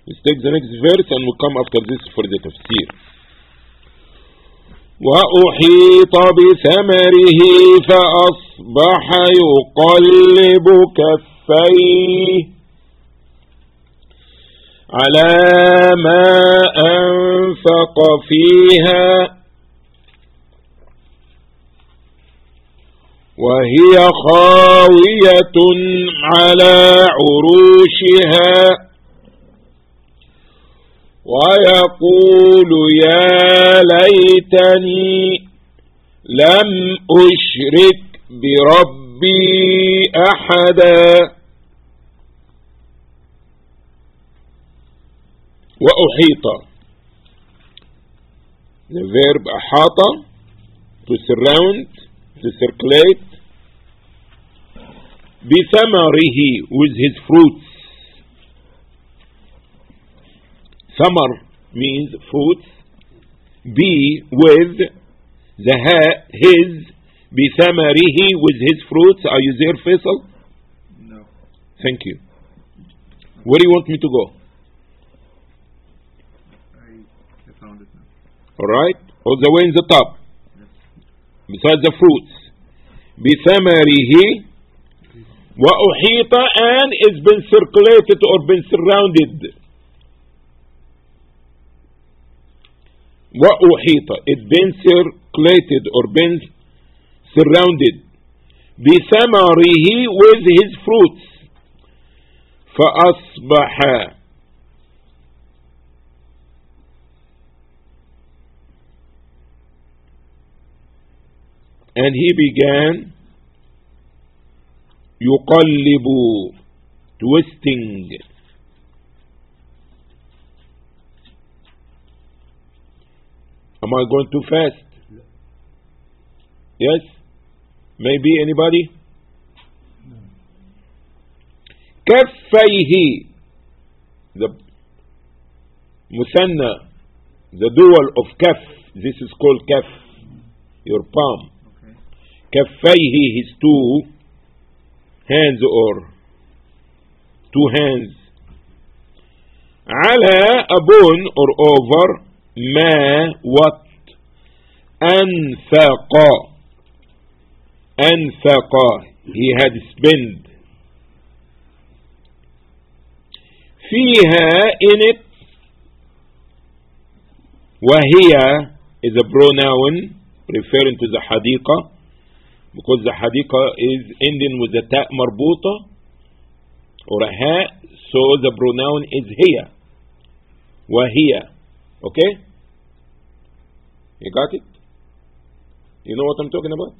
Let's take the next verse and we'll come after this for the tafsir. وأحيط بثمره فأصبح يقلب كفيه على ما أنفق فيها وهي خاوية على عروشها ويقول يا ليتني لم أشرك بربي أحدا وأحيط the verb أحاط to surround to circulate بثمره with his fruits ثمر means fruits be with the ha his بثمره with his fruits are you there Faisal No. thank you where do you want me to go I, I found it now. alright all the way in the top besides the fruits بثمره وأحيط and it's been circulated or been surrounded وأحيط it's been circulated or been surrounded بثمره with his fruits فأصبح and he began يقلب twisting am I going too fast yes maybe anybody كفيه the مثنى the dual of كف this is called كف your palm Okay. كفيه his two hands or two hands على upon or over ما what أنفق أنفق he had spent فيها in it وهي is a pronoun referring to the حديقة because the حديقة is ending with the تاء مربوطة or a ها so the pronoun is هي وهي okay you got it you know what I'm talking about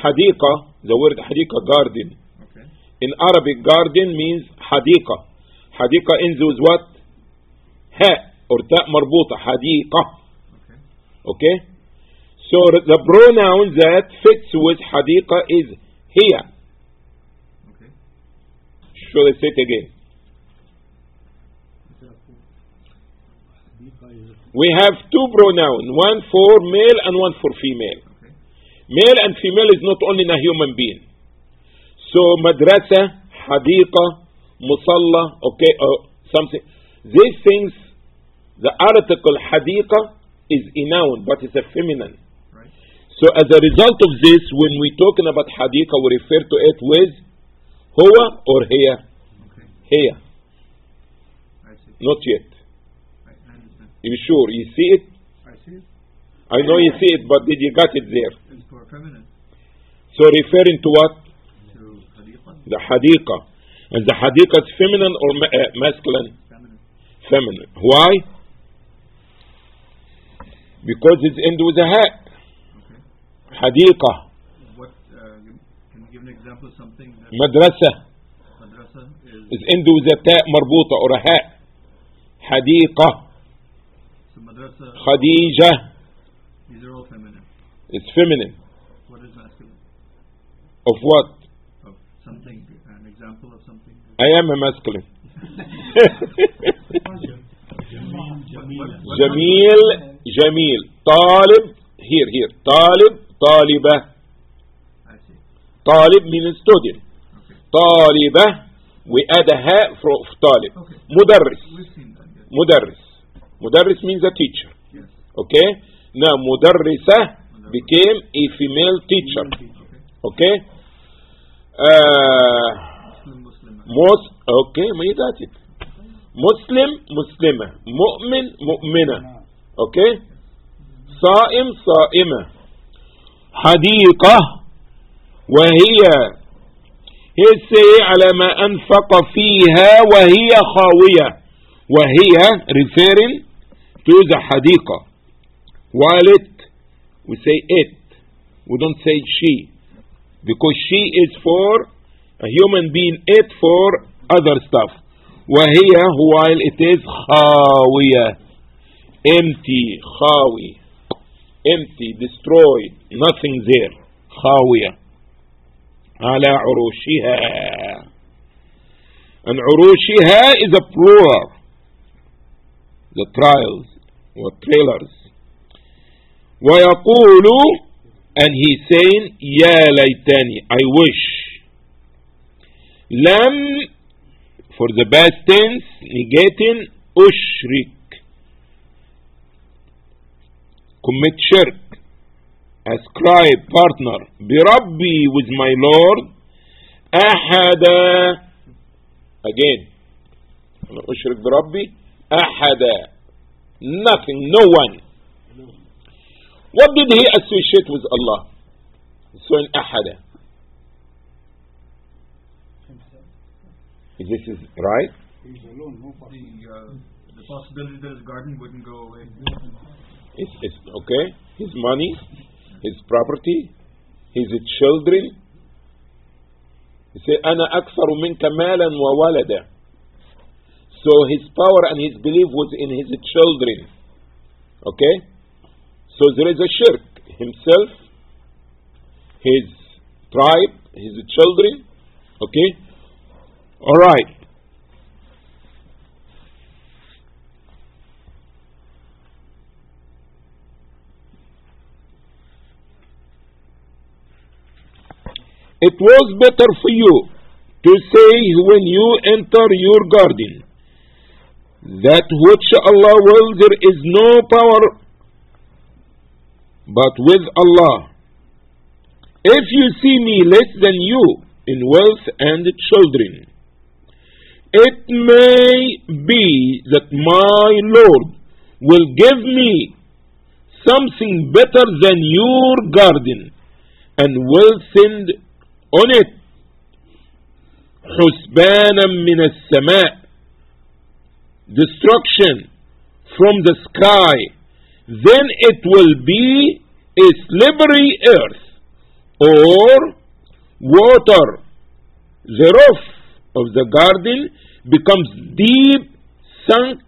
Hadika, the word hadika, garden. Okay. In Arabic, garden means hadika. Hadika in with what? Or ta marbuta, hadika. Okay? So the pronoun that fits with hadika is hiya. Okay. Should I say it again? We have two pronouns, one for male and one for female. Male and female is not only in a human being. So madrasa, hadika, musalla, okay, or something. These things, the article hadika is a noun, but it's a feminine. Right. So as a result of this, when we're talking about hadika, we refer to it with huwa or hiya. Okay. Here. Not yet. I, you sure you see it? I see it. I know you see it, but did you got it there? feminine. So referring to what? To hadiqa. The hadiqa. And the hadiqa is feminine or ma- uh, masculine? Feminine. Feminine. Why? Because it ends with a ha. Okay. Hadiqa. What, uh, can you give an example of something? That madrasa. Madrasa is... It ends with a ta marbuta or a ha. Hadiqa. So madrasa. Khadija. These are all feminine. It's feminine. What is masculine? Of what? Of something, an example of something. I am a masculine. Jamil, Jamil. Talib, here, here. Talib, Taliba. Talib means student. طالبة وادها we add a ha Talib. Okay. Mudarris. Mudarris. Means a teacher. Yes. Okay? Now, مدرسة became a female teacher Okay. uh, Muslim, Muslim. most okay you got it مسلم مسلمة مؤمن مؤمنة okay صائم صائمة حديقة وهي هسي على ما أنفق فيها وهي خاوية وهي referring to the حديقة it we say it we don't say she because she is for a human being it for other stuff وهي while it is خاوية empty خاوي empty destroyed nothing there خاوية على عروشها and عروشها is a plural the trials or trailers ويقول and he saying يا ليتني I wish لم for the past tense negating أشرك commit shirk ascribe partner بربي with my Lord أحدا again أنا أشرك بربي أحدا nothing no one What did he associate with Allah? So in Ahada. Is this is right? He's alone, no the, uh, the possibility that his garden wouldn't go away. It's, it's okay. His money, his property, his children. He said, "Ana aksaru minka malan. So his power and his belief was in his children. Okay so there is a shirk himself his tribe his children okay? All right It was better for you to say when you enter your garden that which Allah will there is no power but with Allah. If you see me less than you in wealth and children, it may be that my Lord will give me something better than your garden and will send on it حسبانا من السماء destruction from the sky then it will be a slippery earth or water. The roof of the garden becomes deep sunk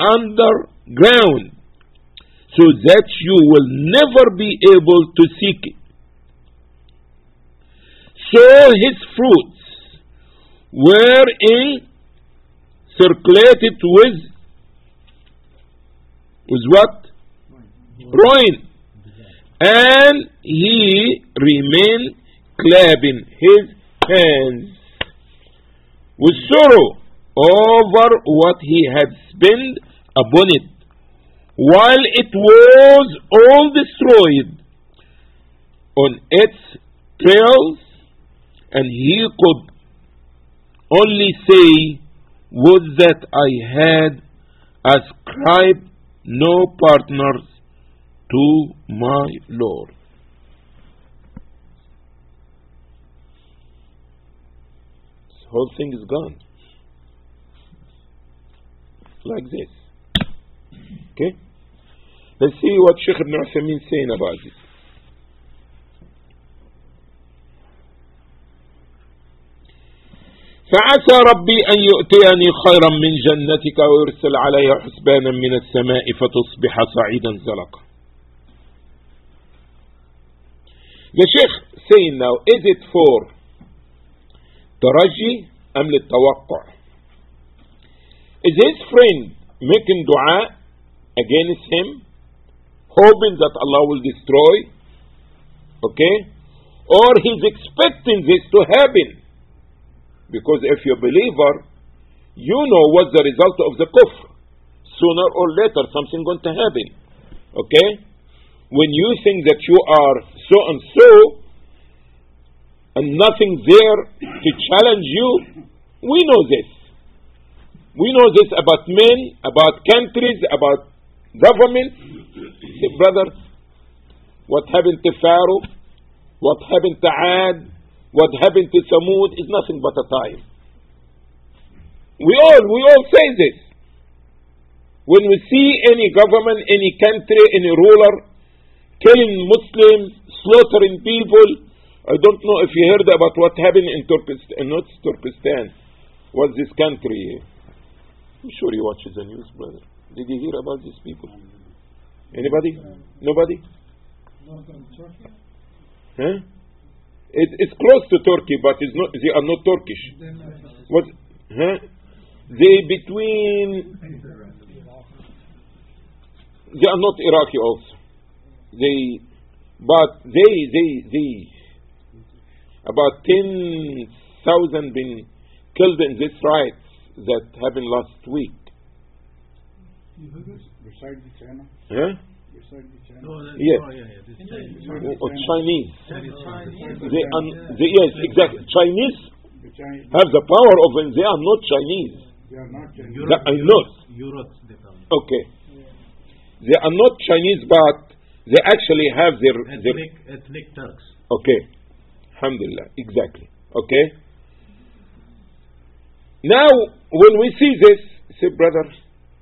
underground so that you will never be able to seek it. So his fruits were in circulated with with what ruin and he remained clapping his hands. With sorrow over what he had spent upon it. While it was all destroyed. On its trails. And he could only say would that I had ascribed no partners to my Lord. This whole thing is gone. Like this. Okay? Let's see what Sheikh Ibn Uthaymeen is saying about this. فعسى ربي أن يؤتيني خيرا من جنتك ويرسل عليها حسبانا من السماء فتصبح صعيدا زلقا The Sheikh saying now, is it for ترجي أم للتوقع? Is his friend making dua against him, hoping that Allah will destroy? Okay? Or he's expecting this to happen? Because if you're a believer, you know what's the result of the kufr. Sooner or later, something going to happen. Okay? When you think that you are so and so, and nothing there to challenge you, we know this. We know this about men, about countries, about governments. Say, brother, what happened to Pharaoh? What happened to Ad? what happened to Samud is nothing but a time. We all, we all say this. When we see any government, any country, any ruler killing Muslims, slaughtering people, I don't know if you heard about what happened in Turkestan, not Turkestan. What's this country? I'm sure you watch the news, brother. Did you hear about these people? Anybody? Nobody? Huh? It, it's close to Turkey, but it's not. They are not Turkish. Uh, What? Huh? They between. They are not Iraqi also. They, but they they they about ten thousand been killed in this riots that happened last week. Beside the China, Huh? beside the China. No, Yes. oh, yeah, yeah. This Chinese. Or or oh, Chinese. Chinese. They, are, they yes, exactly. Chinese The Chinese, have the power of them. They are not Chinese. they are not Chinese. Europe, That I know. Europe, they come. Okay. They are not Chinese, but they actually have their their. Ethnic, ethnic Turks. Okay. Alhamdulillah. Exactly. Okay. Now, when we see this, say, brother,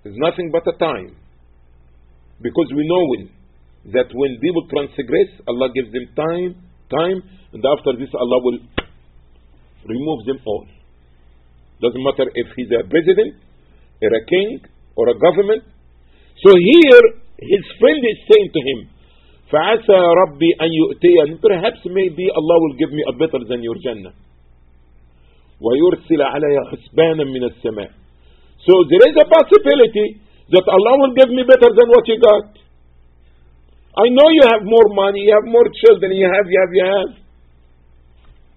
it's nothing but a time. Because we know when, that when people transgress, Allah gives them time, time, and after this, Allah will remove them all. Doesn't matter if he's a president, or a king, or a government. So here, his friend is saying to him, فعسى ربي أن يؤتيني perhaps maybe Allah will give me a better than your Jannah ويرسل علي حسبانا من السماء so there is a possibility that Allah will give me better than what you got I know you have more money you have more children you have you have you have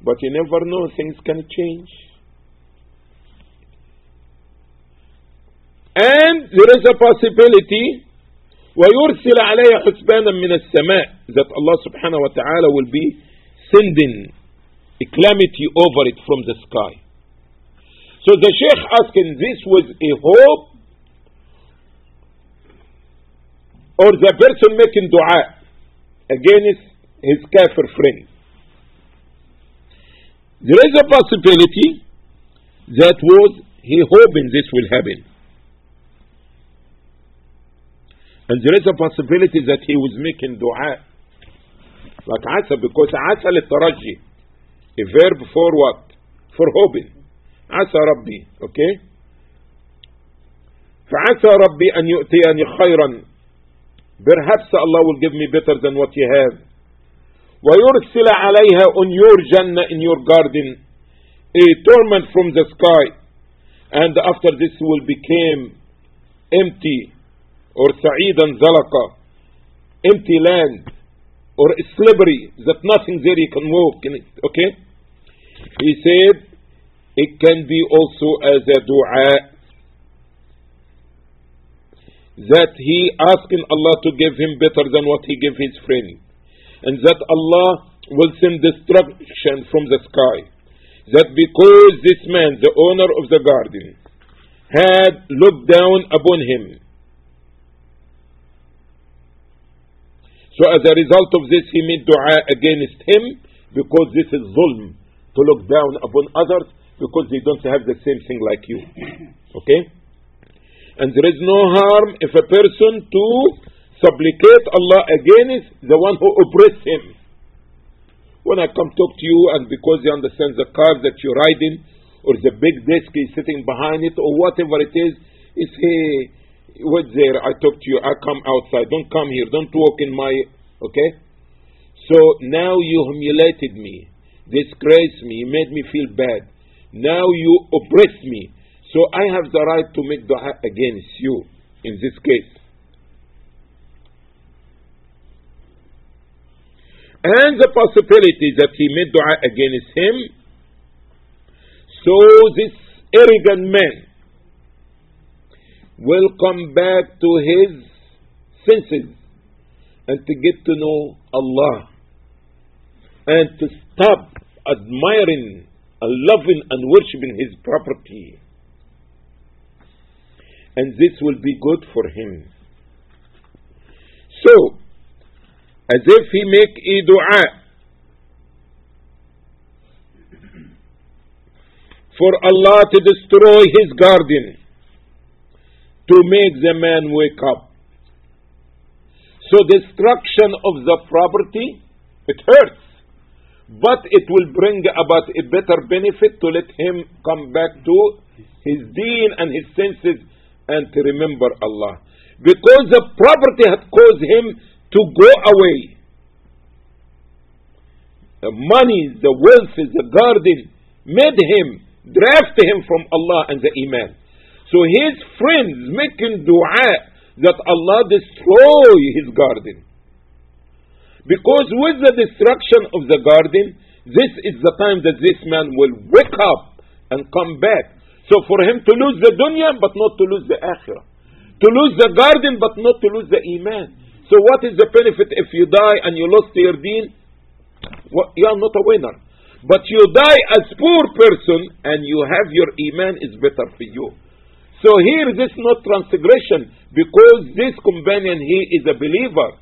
but you never know things can change and there is a possibility ويرسل علي حسبانا من السماء that Allah subhanahu wa ta'ala will be sending a calamity over it from the sky. So the Sheikh asking this was a hope or the person making dua against his kafir friend. There is a possibility that was he hoping this will happen. And there is a possibility that he was making dua. Like asa, because asa للترجي. A verb for what? For hoping. عسى ربي. Okay? فعسى ربي أن يؤتيني خيرا. Perhaps Allah will give me better than what you have. ويرسل عليها on your jannah in your garden a torment from the sky. And after this will become empty or sa'idan zalaka, empty land, or slippery, that nothing there you can walk in it. Okay? He said, it can be also as a dua that he asking Allah to give him better than what he gave his friend. And that Allah will send destruction from the sky. That because this man, the owner of the garden, had looked down upon him So as a result of this, he made dua against him because this is zulm to look down upon others because they don't have the same thing like you. Okay? And there is no harm if a person to supplicate Allah against the one who oppressed him. When I come talk to you and because he understands the car that you're riding or the big desk is sitting behind it or whatever it is, is hey, wait there, I talk to you, I come outside, don't come here, don't walk in my, okay? So now you humiliated me, disgraced me, made me feel bad. Now you oppress me. So I have the right to make dua against you in this case. And the possibility that he made dua against him, so this arrogant man will come back to his senses and to get to know Allah and to stop admiring and loving and worshipping his property. And this will be good for him. So, as if he make a dua for Allah to destroy his garden to make the man wake up. So destruction of the property, it hurts. but it will bring about a better benefit to let him come back to his deen and his senses and to remember Allah. Because the property had caused him to go away. The money, the wealth, the garden made him, draft him from Allah and the Iman. So his friends making dua that Allah destroy his garden. Because with the destruction of the garden, this is the time that this man will wake up and come back. So for him to lose the dunya but not to lose the akhirah. To lose the garden but not to lose the iman. So what is the benefit if you die and you lost your deen? Well, you are not a winner. But you die as poor person and you have your iman is better for you. So here this is not transgression because this companion he is a believer.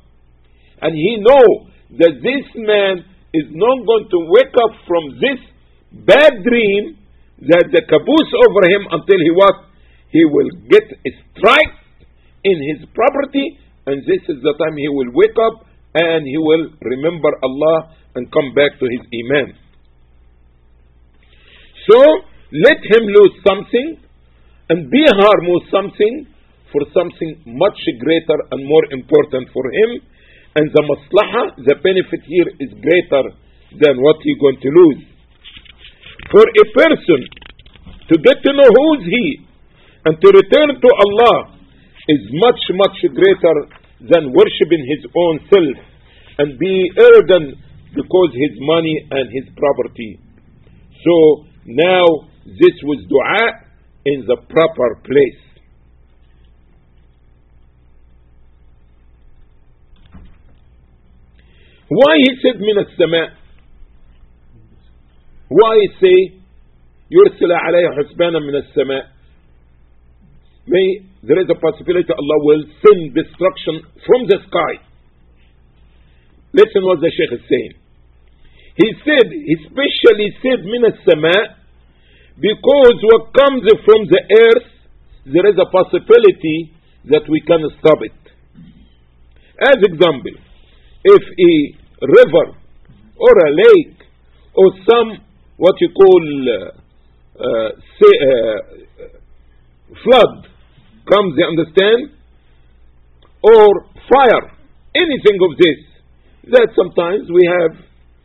And he know that this man is not going to wake up from this bad dream that the caboose over him until he what? He will get a strike in his property and this is the time he will wake up and he will remember Allah and come back to his iman. So let him lose something and be harm with something for something much greater and more important for him and the maslaha, the benefit here is greater than what he's going to lose. For a person to get to know who is he and to return to Allah is much, much greater than worshipping his own self and be arrogant because his money and his property. So now this was dua in the proper place. Why he said من السماء Why he say يرسل عليه حسبانا من السماء May there is a possibility Allah will send destruction from the sky. Listen what the Sheikh is saying. He said, he specially said من السماء because what comes from the earth, there is a possibility that we can stop it. As example, if a river or a lake or some what you call uh, uh, say, uh, flood comes, you understand? Or fire, anything of this, that sometimes we have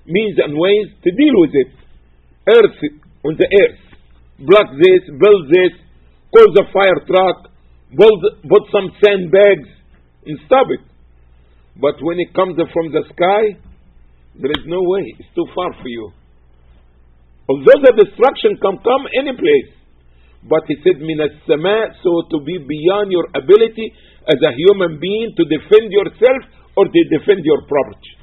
means and ways to deal with it. Earth on the earth, block this, build this, call the fire truck, build, put some sandbags, and stop it. But when it comes from the sky, there is no way. It's too far for you. Although the destruction can come any place. But he said, min so to be beyond your ability as a human being to defend yourself or to defend your property.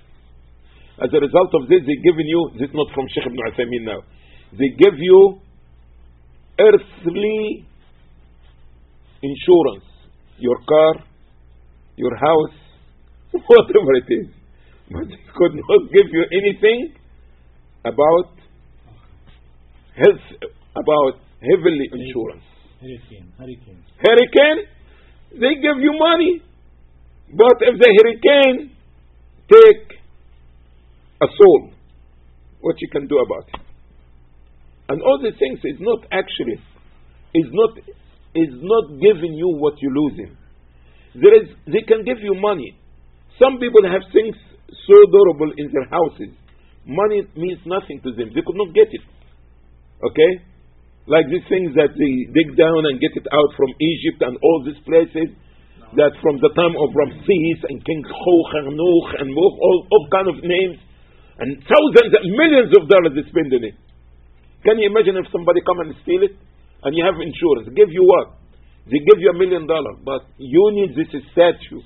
As a result of this, they given you, this is not from Sheikh Ibn Uthaymeen now, they give you earthly insurance. Your car, your house, whatever it is. But he could not give you anything about health, about heavenly insurance. Hurricane, hurricane. Hurricane, they give you money. But if the hurricane take a soul, what you can do about it? And all these things is not actually, is not, is not giving you what you're losing. There is, they can give you money. Some people have things so durable in their houses. Money means nothing to them. They could not get it. Okay? Like these things that they dig down and get it out from Egypt and all these places that from the time of Ramses and King Khoukhanouk and all, all kind of names and thousands and millions of dollars they spend on it. Can you imagine if somebody come and steal it and you have insurance? Give you what? They give you a million dollars, but you need this statue.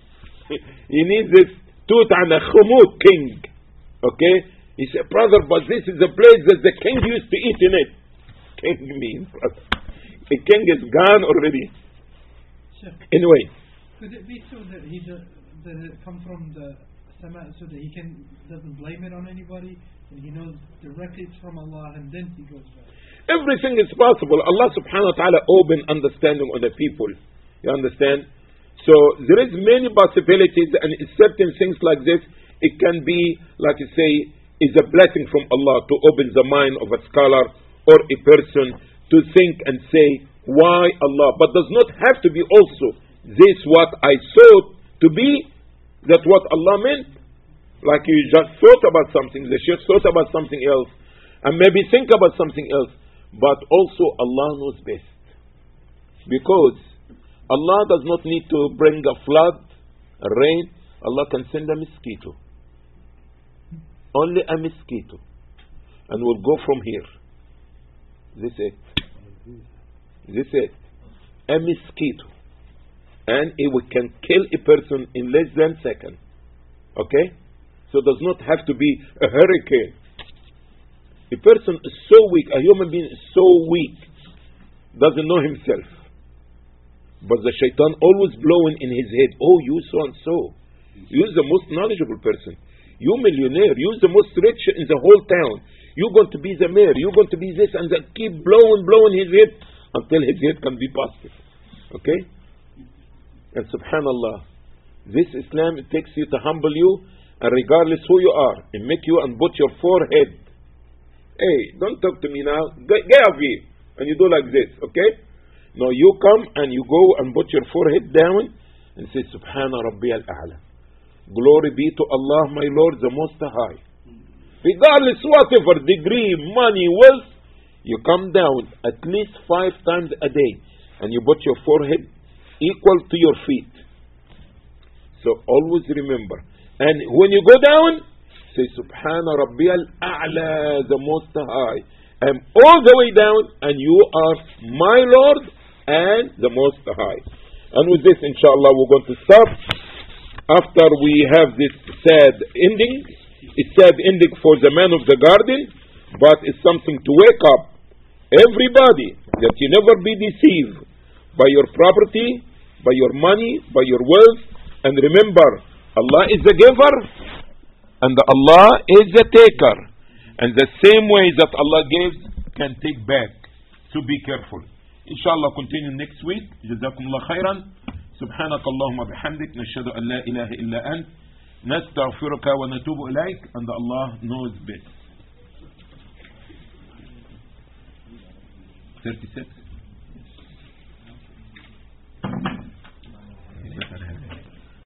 you need this Tutankhamun king. Okay? He said, brother, but this is the place that the king used to eat in it. King means, brother. The king is gone already. Sure. Anyway, Could it be so that he do, that it come from the so that he can doesn't blame it on anybody and he knows directly it's from Allah and then he goes back. everything is possible. Allah subhanahu wa ta'ala open understanding on the people. You understand? So there is many possibilities and certain things like this, it can be, like you say, is a blessing from Allah to open the mind of a scholar or a person to think and say, why Allah? But does not have to be also this what I thought to be, that what Allah meant. Like you just thought about something, the Sheikh thought about something else, and maybe think about something else. But also Allah knows best. Because Allah does not need to bring a flood, a rain. Allah can send a mosquito. Only a mosquito. And we'll go from here. This it. This is it. A mosquito. And it can kill a person in less than second. Okay? So it does not have to be a hurricane. A person is so weak, a human being is so weak, doesn't know himself. But the shaitan always blowing in his head, oh, you so and so. You're the most knowledgeable person. You millionaire. You're the most rich in the whole town. You're going to be the mayor. You're going to be this and that. Keep blowing, blowing his head until his head can be busted. Okay? And subhanallah, this Islam it takes you to humble you, and regardless who you are, and make you and put your forehead. Hey, don't talk to me now. Get, get up here. And you do like this, okay? No, you come and you go and put your forehead down and say, Subhana Rabbi al A'la. Glory be to Allah, my Lord, the Most High. Regardless whatever degree, money, wealth, you come down at least five times a day and you put your forehead equal to your feet. So always remember. And when you go down, say Subhana Rabbi al-A'la, the Most High. I'm all the way down and you are my Lord and the Most High. And with this, inshallah, we're going to stop. After we have this sad ending, it's sad ending for the man of the garden, but it's something to wake up everybody that you never be deceived by your property, by your money, by your wealth. And remember, Allah is the giver and Allah is the taker. And the same way that Allah gives can take back. So be careful. Inshallah, continue next week. جزاكم الله خيرا. سبحانك اللهم بحمدك نشهد أن لا إله إلا أنت نستغفرك ونتوب إليك and Allah knows best. 36 बेहतर है